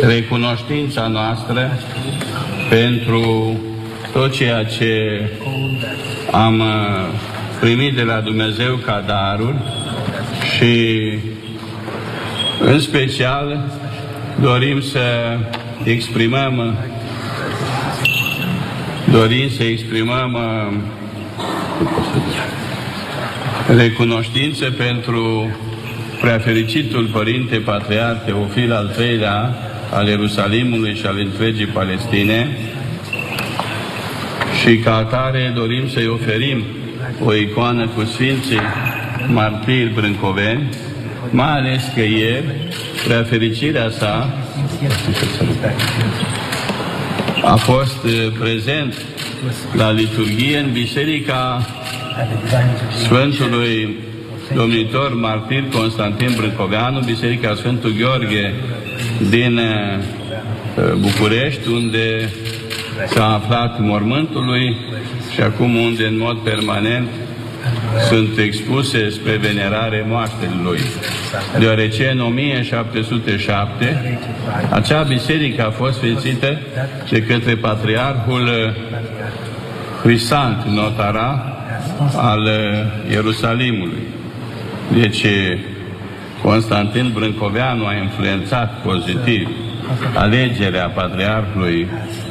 recunoștința noastră pentru tot ceea ce am uh, primit de la Dumnezeu ca daruri și în special dorim să exprimăm dorim să exprimăm uh, recunoștință pentru preafericitul Părinte Patriar Teofil al III-lea al Ierusalimului și al întregii Palestine. Și ca atare dorim să-i oferim o icoană cu Sfinții Martiri Brâncoveni, mai ales că ieri, preafericirea sa a fost uh, prezent la liturghie în Biserica Sfântului Domnitor Martir Constantin Brâncoveanu, Biserica Sfântul Gheorghe din uh, București, unde s-a aflat mormântul lui și acum unde în mod permanent sunt expuse spre venerare moaștele lui. Deoarece în 1707 acea biserică a fost sfințită de către Patriarhul Crisant Notara al Ierusalimului. Deci Constantin Brâncoveanu a influențat pozitiv alegerea Patriarhului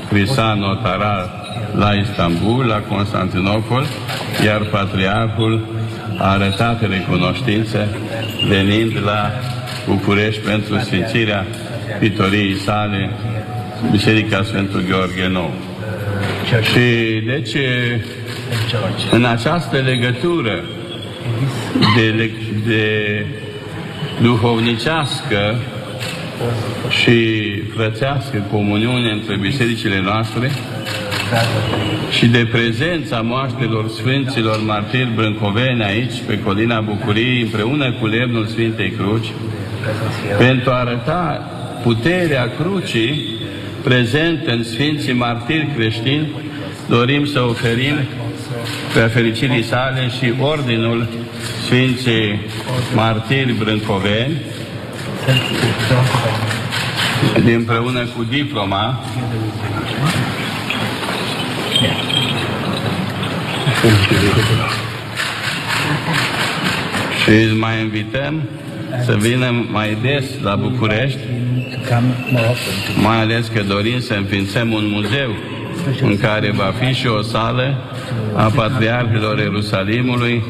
Crisan Notaral la Istanbul, la Constantinopol, iar Patriarhul a arătat recunoștință venind la București pentru sfințirea pitoriei sale, Biserica Sfântul Gheorghe Nou. Și deci, în această legătură de, de duhovnicească și frățească comuniune între bisericile noastre și de prezența moaștelor Sfinților Martiri Brâncoveni aici, pe Colina Bucuriei, împreună cu lemnul Sfintei Cruci, pentru a arăta puterea crucii prezent în Sfinții Martiri creștini, dorim să oferim pe fericirii sale și Ordinul Sfinții Martiri Brâncoveni, de împreună cu diploma și mai invităm să vină mai des la București, mai ales că dorim să înființăm un muzeu în care va fi și o sală a Patriarhilor Ierusalimului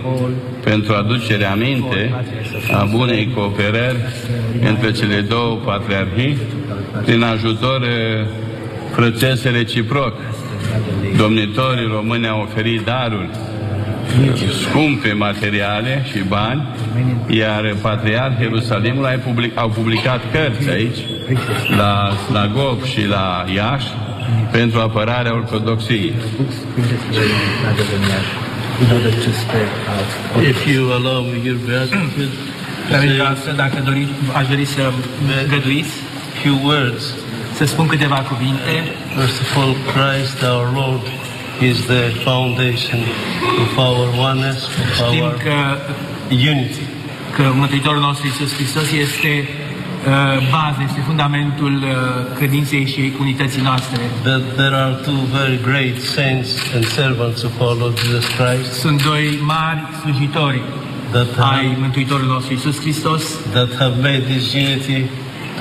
pentru aducerea aminte a bunei cooperări între cele două patriarhii prin ajutor frățesc reciproc. Domnitorii români au oferit daruri scumpe materiale și bani, iar Patriarhii Ierusalimului au, public, au publicat cărți aici, la Slagov și la Iași, pentru apărarea ortodoxiei. If you allow me, your beatitude, dacă doriți, aș dori să găduiți few words. Să spun câteva cuvinte. First of all, Christ our Lord is the foundation of our oneness, of Știm our că, unity. că Mântuitorul nostru Iisus Hristos este uh, baza, este fundamentul uh, credinței și unității noastre. That there are two very great saints and servants of our Lord Jesus Christ Sunt doi mari slujitori that ai have, Mântuitorului nostru Iisus Hristos, that have made this unity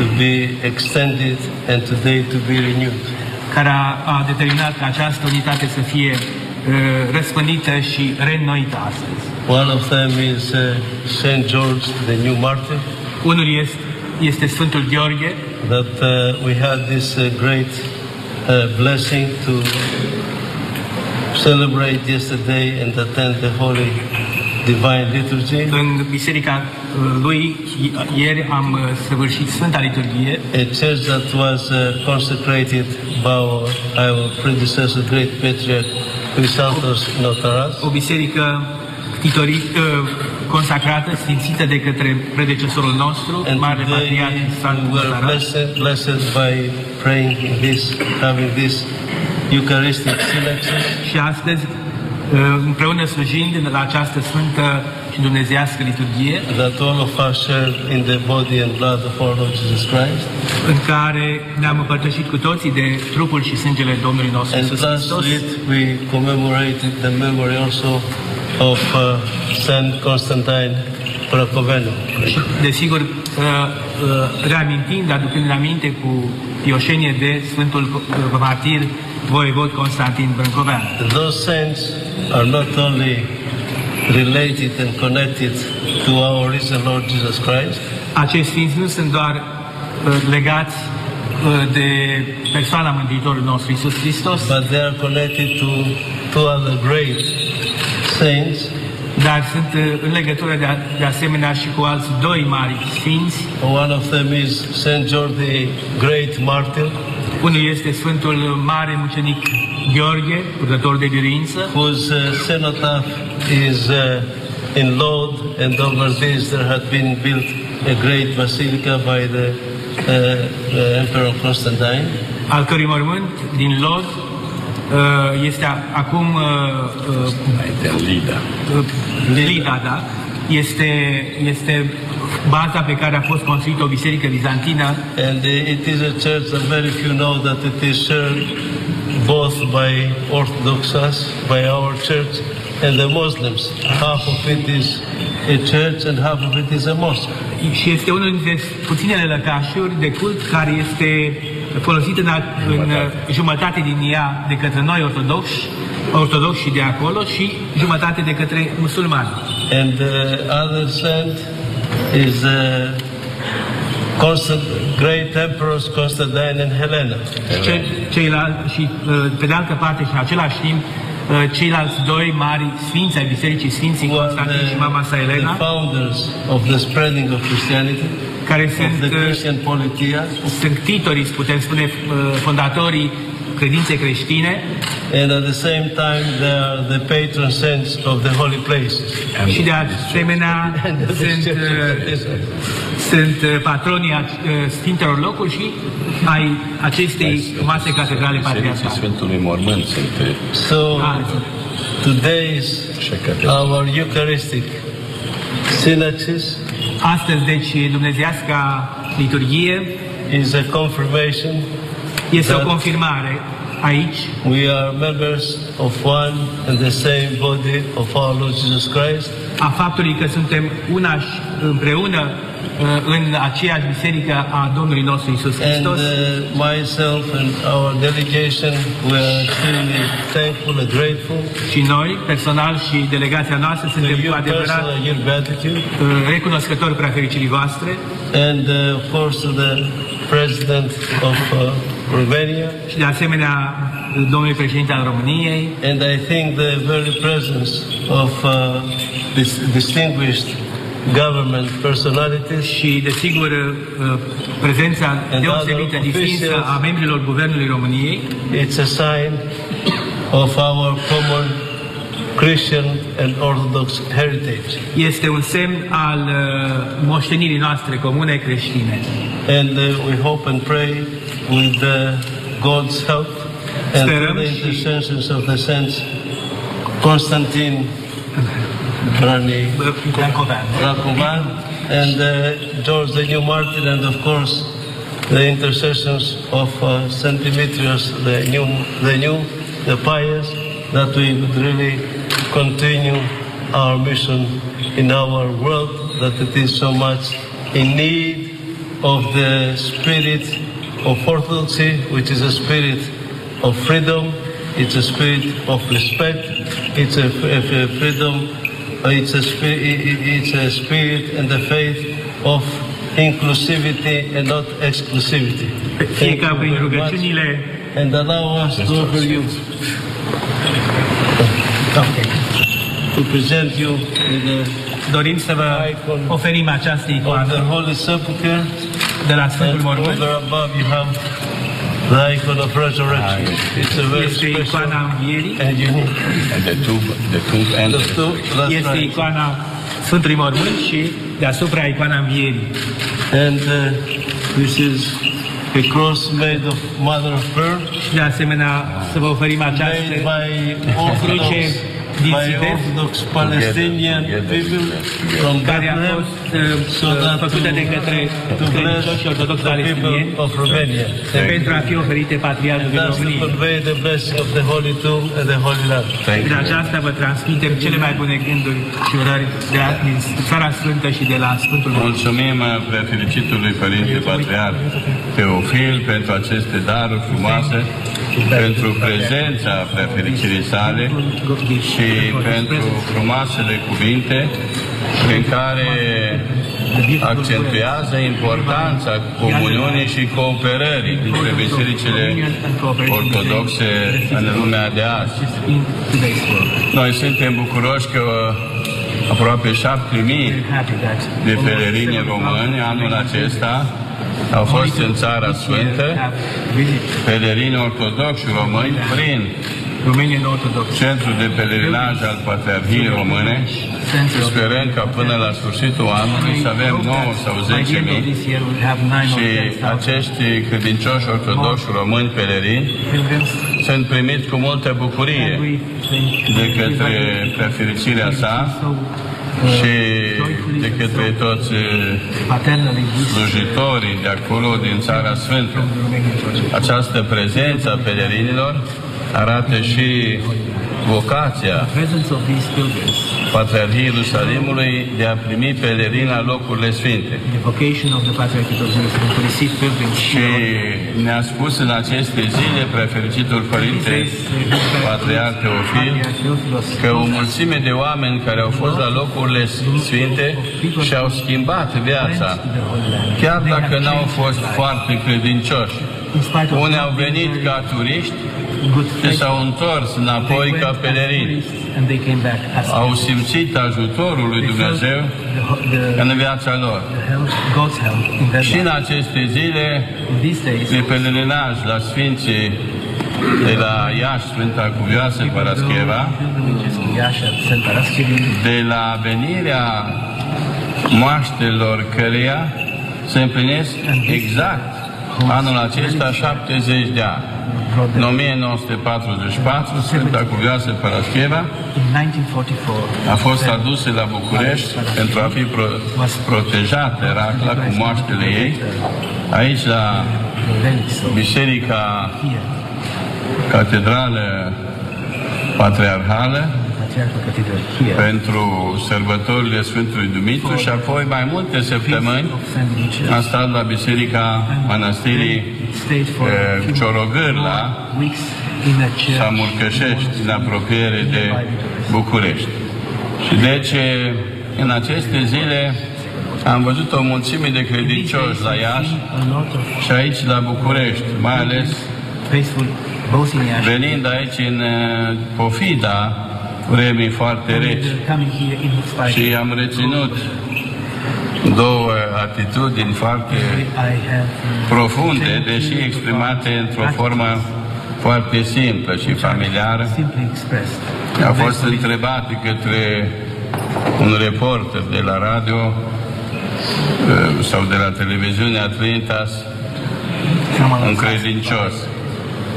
to be extended and today to be renewed. care a, a determinat ca această unitate să fie uh, răspândită și reînnoită astăzi. One of them is uh, Saint George, the new martyr, Unul este, este Sfântul Gheorghe, that uh, we had this uh, great uh, blessing to celebrate yesterday and attend the Holy Divine Liturgy. În biserica uh, lui, i- ieri am uh, săvârșit Sfânta Liturghie, A church that was uh, consecrated by our, our predecessor, great patriarch Chrysanthos Notaras. o biserică titorit, uh, consacrată, sfințită de către predecesorul nostru, And Mare Patriarh today Sfântul we were Nătaras. blessed, blessed by praying this, having this Eucharistic synaxis. Și astăzi, uh, împreună slujind la această sfântă și dumnezeiască liturghie, that all of us share in the body and blood of our Lord Jesus Christ. în care ne-am împărtășit cu toții de trupul și sângele Domnului nostru And Iisus last Hristos. week we commemorated the memory also of uh, Saint Constantine Brăcoveanu. Și, desigur, uh, uh, reamintind, aducând aminte cu pioșenie de Sfântul uh, Martir Voievod Constantin Brâncovean. Those saints are not only related and connected to our risen Lord Jesus Christ, Acești sfinți nu sunt doar uh, legați uh, de persoana Mântuitorului nostru Iisus Hristos, but they are connected to two other great saints, dar sunt uh, în legătură de, a, de asemenea și cu alți doi mari sfinți. One of them is Saint George the Great Martyr, Unul este Sfântul Mare Mucenic Gheorghe, purtător de biruință, whose uh, cenotaph is uh, in Lod, and over this there had been built a great basilica by the, uh, the Emperor Constantine. al cărui mormânt din Lod uh, este a- acum uh, uh, Lida. Lida, da? Este, este baza pe care a fost construită o biserică bizantină And uh, it is a church that very few know that it is shared both by Orthodox, by our church, and the Muslims. Half of it is a church and half of it is a mosque. și este unul dintre puținele lăcașuri de cult care este folosit în, a- în uh, jumătate din ea de către noi ortodoxi, ortodoxi și de acolo și jumătate de către musulmani. And the other saint is uh, Constant, great emperors Constantine and Helena. Ce, ceilalți, și uh, pe de altă parte și în același timp uh, ceilalți doi mari sfinți ai Bisericii Sfinții who are Constantin și mama sa the, the Elena, founders of the spreading of Christianity, care of sunt, the uh, Christian politia, sunt titorii, putem spune, uh, fondatorii credinței creștine and at the same time they are the patron saints of the holy places. și de asemenea And the sunt, church of uh, Israel. sunt uh, patronii a- uh, Sfintelor locuri și ai acestei mase catedrale Seninții patriarhale. Sfântului Mormânt sunt eh, So Ah, today's our Eucharistic synaxis Astăzi, deci, dumnezeasca liturghie is a confirmation este o Da. confirmare aici we are members of one and the same body of our Lord Jesus Christ, a faptului că suntem una și împreună uh, în aceeași biserică a Domnului nostru Isus and Hristos. uh, myself and our delegation we are extremely thankful and grateful și noi, personal și delegația noastră, to suntem cu your adevărat personal your gratitude. uh, recunoscători prea fericirii voastre. And uh, of course to the President of uh, Romania și de asemenea domnului președinte al României. And I think the very presence of uh, this distinguished government personalities și, desigur, uh, prezența And deosebită, other distinsă officials. a membrilor Guvernului României. It's a sign of our common Christian and Orthodox heritage. este un semn al uh, moștenirii noastre comune creștine. And uh, we hope and pray with uh, God's help and Sperăm the intercessions of the saints Constantine Brani. Racovan and uh, George the New Martyr and of course the intercessions of uh, Saint Demetrius the new, the new, the pious, that we would really continue our mission in our world, that it is so much in need of the spirit of orthodoxy, which is a spirit of freedom, it's a spirit of respect, it's a, a- a freedom, uh, it's a, spi- i- i- it's a spirit and the faith of inclusivity and not exclusivity. Fie Thank ca you prin very much. rugăciunile And allow us to offer you Okay. To present you with the Dorim să vă oferim această of icoană the Holy Sepulchre. de la Sfântul And Mormânt. over above you have the icon of resurrection. It's a very Este icoana special învierii. and unique. And the two, the two The entrances. two, that's Este right. icoana Sfântului Mormânt și deasupra icoana învierii. And uh, this is a cross made of mother of pearl, Și de asemenea să vă oferim această made by cruce Orthodox, din by Tibet, Orthodox Palestinian people from care a Bethlehem, fost uh, so that făcută de to- către to bless credincioși ortodoxi the palestinieni people of Romania. pentru a fi oferite patriarhului That's to României. convey the blessing of the Holy Tomb and the Holy Land. Thank Prin you. aceasta vă transmitem cele mai bune gânduri și urări de la, din Țara Sfântă și de la Sfântul Mormânt. Mulțumim uh, prefericitului Părinte Patriarh Teofil pentru aceste daruri frumoase, pentru prezența prefericirii sale și pentru frumoasele cuvinte prin care accentuează importanța comuniunii și cooperării dintre bisericile ortodoxe în lumea de azi. In today's world. Noi suntem bucuroși că aproape șapte mii We're happy that de pelerini români anul acesta au fost în Țara Sfântă, have visited pelerini ortodoxi români prin Romanian Orthodox Centrul de Pelerinaj al Patriarhiei Române Center și of sperăm ca până la sfârșitul anului să avem 9 sau By the 10 end of mii this year, we'll have nine or și 10,000 acești credincioși ortodoxi români pelerini pilgrims. sunt primiți cu multă bucurie And we thank de către prefericirea sa și de către toți eh, paternally this slujitorii de acolo din Țara Sfântă. Romanian Church. Această prezență a pelerinilor arată și vocația Presence of these pilgrims, Patriarhiei Ierusalimului de a primi pelerini la locurile sfinte. the vocation of the Patriarchate of Jerusalem to receive pilgrims Și here. ne-a spus în aceste zile prefericitul Părinte Patriarh Teofil că o mulțime de oameni care au fost la locurile sfinte și-au schimbat viața, chiar dacă n-au fost foarte credincioși. Unii au venit ca turiști și s-au întors înapoi ca pelerini. And they came back as Au simțit ajutorul lui Dumnezeu the, the, în viața lor. the help, God's help in their Și în life. aceste zile In these days, de pelerinaj la Sfinții de la Iași, Sfânta Cuvioasă, Parascheva, pilgrimages to Yasha, St. Paraskevin, de la venirea moaștelor căreia se împlinesc exact anul acesta 70 de ani. În 1944, Sfânta Cuvioasă Parascheva in 1944, a fost adusă la București pentru a fi pro- protejată Racla cu moaștele ei, aici la the relics of Biserica here, Catedrală Patriarhală Patriarchal Cathedral here, pentru sărbătorile Sfântului Dumitru și apoi mai multe săptămâni of St. Lucia, am stat la Biserica Mănăstirii stayed for eh, a few Ciorogârla weeks in a church. sau Murcășești, în apropiere de București. Și deci, în aceste zile, am văzut o mulțime de credincioși la Iași A lot of și aici la București, mai ales faithful both in Yasha venind aici în eh, pofida vremii foarte reci. and coming here in spite Și am reținut două atitudini foarte I have uh, profunde, deși exprimate într-o formă foarte simplă și familiară. simply expressed. A fost întrebat de către un reporter de la radio eh, sau de la televiziunea Trinitas, Someone un was asked, credincios.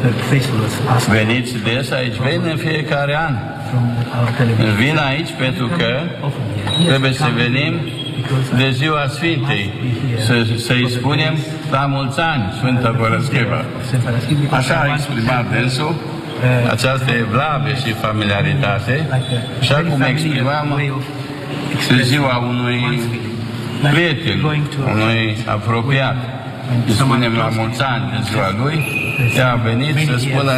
the faithful was asked Veniți des aici? Vin în fiecare an. From our television. Vin aici pentru că trebuie să venim de ziua Sfintei, să, să-i spunem la mulți ani, Sfânta Părăscheva. Așa a exprimat dânsul această evlavie și familiaritate și acum exprimam de ziua unui prieten, unui apropiat. Îi spunem la mulți ani de ziua lui, ea a venit să spună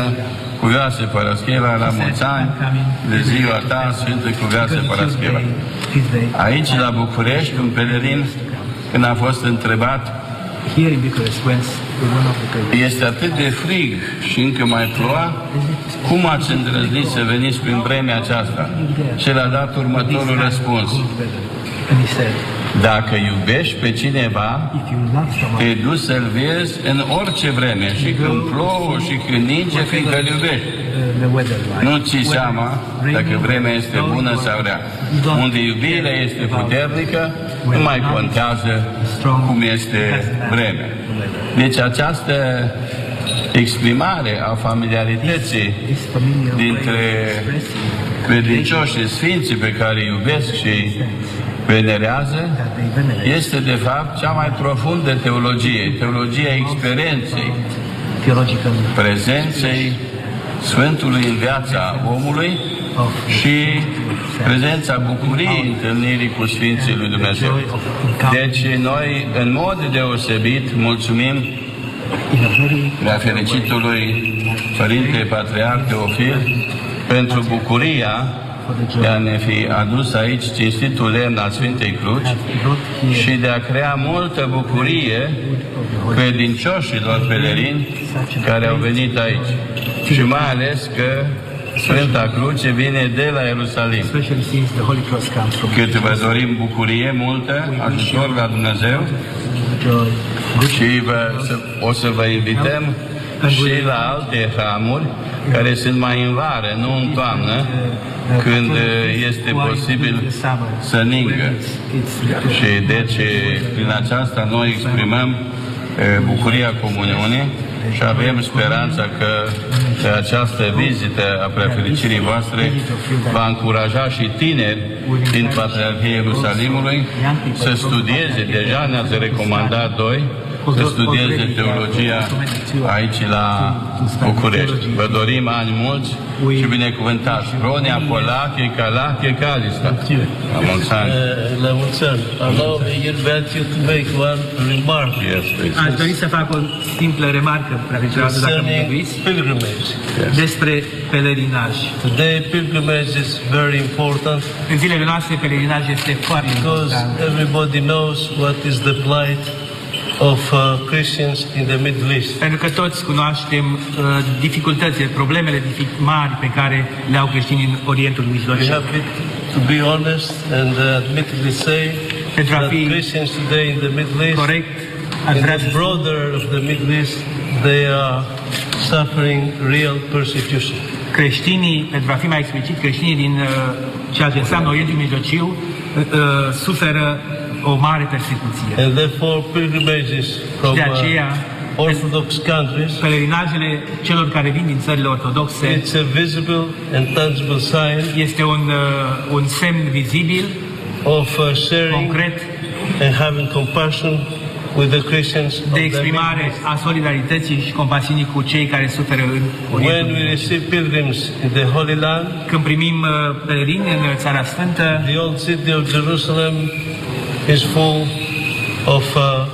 Cuvioase Parascheva la mulți ani de ziua ta, Sfântă Cuvioase Parascheva. Aici, la București, un pelerin, când a fost întrebat here in Bucharest when one of the pilgrims Este atât de frig și încă mai ploua. Cum ați îndrăznit să veniți prin vremea aceasta? Și l-a dat următorul răspuns. And he said, Dacă iubești pe cineva, if you love someone, te duci să-l vezi în orice vreme, și când plouă, și când ninge, fiindcă îl iubești. uh, the weather like. Nu ți seama dacă vremea este bună sau rea. Unde iubirea este puternică, nu mai contează cum este vremea. Deci această exprimare a familiarității This familiar way dintre of expressing credincioșii sfinții pe care îi iubesc și venerează that they venerate este de fapt cea mai profundă teologie, teologia experienței, theological prezenței Sfântului în viața omului și prezența bucuriei întâlnirii cu Sfinții lui Dumnezeu. Deci noi, în mod deosebit, mulțumim in a very prea fericitului Părinte Patriarh Teofil pentru bucuria de a ne fi adus aici cinstitul lemn al Sfintei Cruci și de a crea multă bucurie credincioșilor pelerini care au venit aici. Și mai ales că Sfânta Cruce vine de la Ierusalim. especially since the Holy Cross comes from Cât vă dorim bucurie multă, ajutor la Dumnezeu joy, și vă, să, o să vă invităm și la alte hramuri care sunt mai în vară, nu în toamnă, când uh, este posibil să ningă. Și deci prin aceasta noi exprimăm uh, bucuria comuniunii și avem speranța că uh, această vizită a prefericirii voastre va încuraja și tineri din Patriarhia Ierusalimului să studieze, deja ne-ați recomandat doi, să studieze teologia aici la București. Vă dorim ani mulți și binecuvântați. Ronia, Polache, Calache, Calista. La mulți ani. Uh, la mulți ani. Allow me, invite you to make one remark Yes, please. Aș dori să fac o simplă remarcă, prefericioasă, dacă mă concerning îngăduiți, pilgrimage. despre pelerinaj. Today, pilgrimage is very important În zilele noastre, pelerinaj este foarte because important. everybody knows what is the plight of uh, Christians in the Middle East. Pentru că toți cunoaștem uh, dificultățile, problemele dific- mari pe care le au creștinii în Orientul We Mijlociu. have to be honest and uh, admittedly say Pentru a that fi Christians today in the Middle East, Corect, aș in vrea the să border of the Middle East, they are suffering real persecution. creștinii, pentru a fi mai explicit, creștinii din uh, ceea ce înseamnă Orientul Mijlociu uh, uh, suferă o mare persecuție. And therefore, pilgrimages from De aceea, uh, Orthodox countries, pelerinajele celor care vin din țările ortodoxe it's a visible and tangible sign este un, uh, un semn vizibil, of uh, sharing concret, and having compassion with the Christians of de the Middle exprimare East. a solidarității și compasiunii cu cei care suferă în When Orientul we Mijlociu. receive pilgrims in the Holy Land, Când primim uh, pelerini în Țara Sfântă, the old city of Jerusalem is full of uh,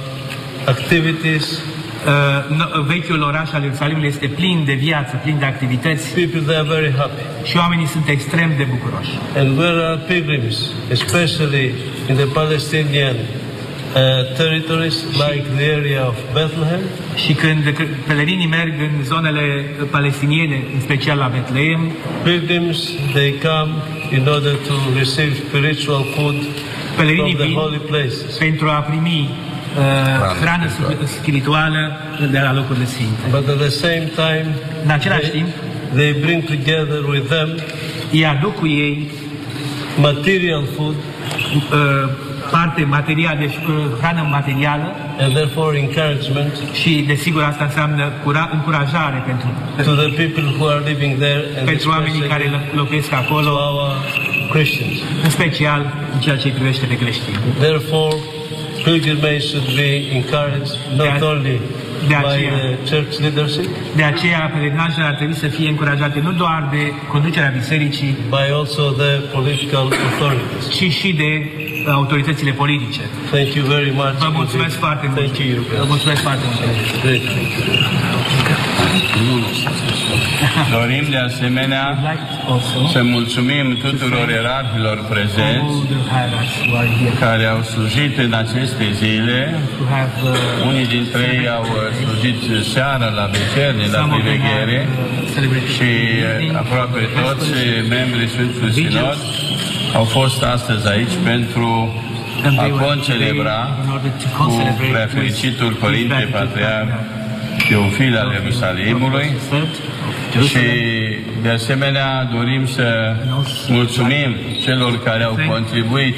activities. uh, no- vechiul oraș al Ierusalimului este plin de viață, plin de activități People they are very happy. și oamenii sunt extrem de bucuroși. And where are pilgrims, especially in the Palestinian uh, territories like the area of Bethlehem, Și când c- pelerinii merg în zonele palestiniene, în special la Betleem, pilgrims they come in order to receive spiritual food from pelerinii the vin holy places. pentru a primi uh, hrană sp- spirituală de la locurile sfinte. But at the same time, În același they, timp, they bring together with them ei aduc cu ei material food uh, parte materială, deci uh, hrană materială and therefore encouragement și desigur asta înseamnă cura, încurajare pentru, to the people who are living there and pentru oamenii care especially lo- locuiesc to acolo, our Christians. în special în ceea ce îi privește pe creștini. Therefore, pilgrimage should be encouraged not De a- only de by aceea. the church leadership, De aceea, pelerinajele ar trebui să fie încurajate nu doar de conducerea bisericii, by also the political authorities. ci și de uh, autoritățile politice. Thank you very much. Vă mulțumesc foarte mult. Thank you. Vă mulțumesc foarte mult. Great. Dorim de asemenea să mulțumim tuturor erarhilor prezenți care au slujit în aceste zile. Unii dintre ei au slujit seara la vecerni, la priveghere. și aproape toți membrii Sfântului Sinod au fost astăzi aici pentru a concelebra cu prefericitul Părinte Patriar Teofil al Ierusalimului și de asemenea dorim să mulțumim celor care au contribuit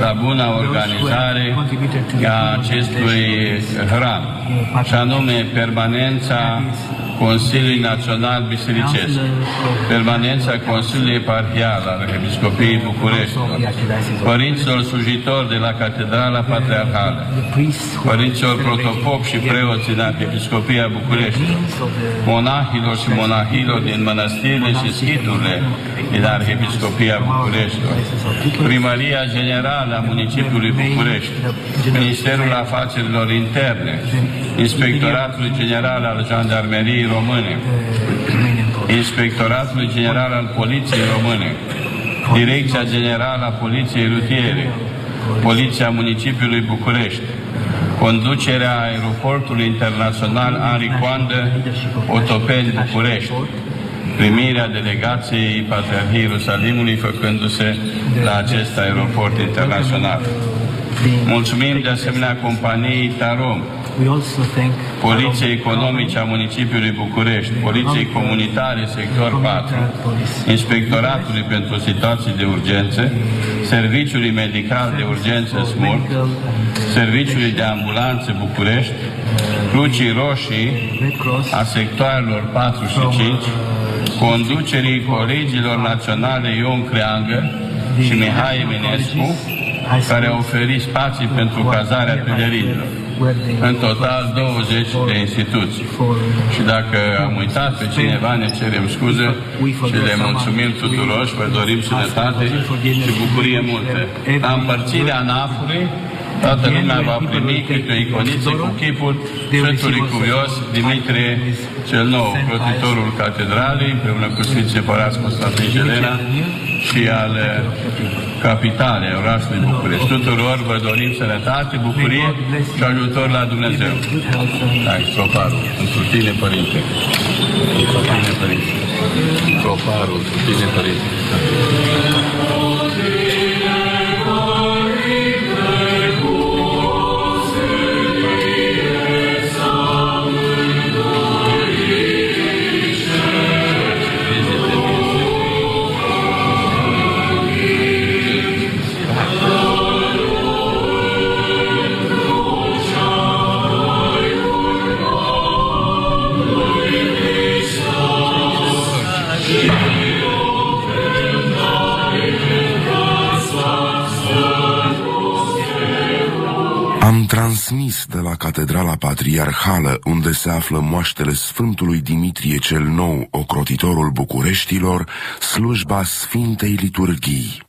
la buna organizare a acestui hram, și anume permanența Consiliului Național Bisericesc, permanența Consiliului Eparhial al Episcopiei București, părinților slujitori de la Catedrala Patriarhală, părinților protopop și preoți din Arhiepiscopia București, monahilor și monahilor din mănăstirile și schiturile din Arhiepiscopia București, Primăria Generală a Municipiului București, Ministerul Afacerilor Interne, Inspectoratul General al Jandarmeriei Române, Inspectoratul General al Poliției Române, Direcția Generală a Poliției Rutiere, Poliția Municipiului București, conducerea aeroportului internațional Ari Coandă, Otopeni București, primirea delegației Patriarhiei Ierusalimului făcându-se la acest aeroport internațional. Mulțumim de asemenea companiei Tarom, Poliției Economice a Municipiului București, Poliției Comunitare Sector 4, Inspectoratului pentru Situații de Urgență, Serviciului Medical de Urgență SMUR, Serviciului de Ambulanțe București, Crucii Roșii a sectoarelor 4 și 5, conducerii Colegiilor Naționale Ion Creangă și Mihai Eminescu, care au oferit spații pentru cazarea pelerinilor. În total 20 de instituții. Și dacă am uitat pe cineva, ne cerem scuze și le mulțumim tuturor și vă dorim sănătate și bucurie multe. La împărțirea nafului, toată lumea va primi câte o iconiță cu chipul Sfântului Cuvios Dimitrie cel Nou, crotitorul catedralei, împreună cu Sfinții Părați Constantin Jelena și al capitalei orașului București. Tuturor vă dorim sănătate, bucurie și ajutor la Dumnezeu. Hai, troparul, pentru tine, Părinte. Pentru tine, Părinte. Troparul, pentru tine, Părinte. Transmis de la Catedrala Patriarhală, unde se află moaștele Sfântului Dimitrie cel Nou, ocrotitorul Bucureștilor, slujba Sfintei Liturghii.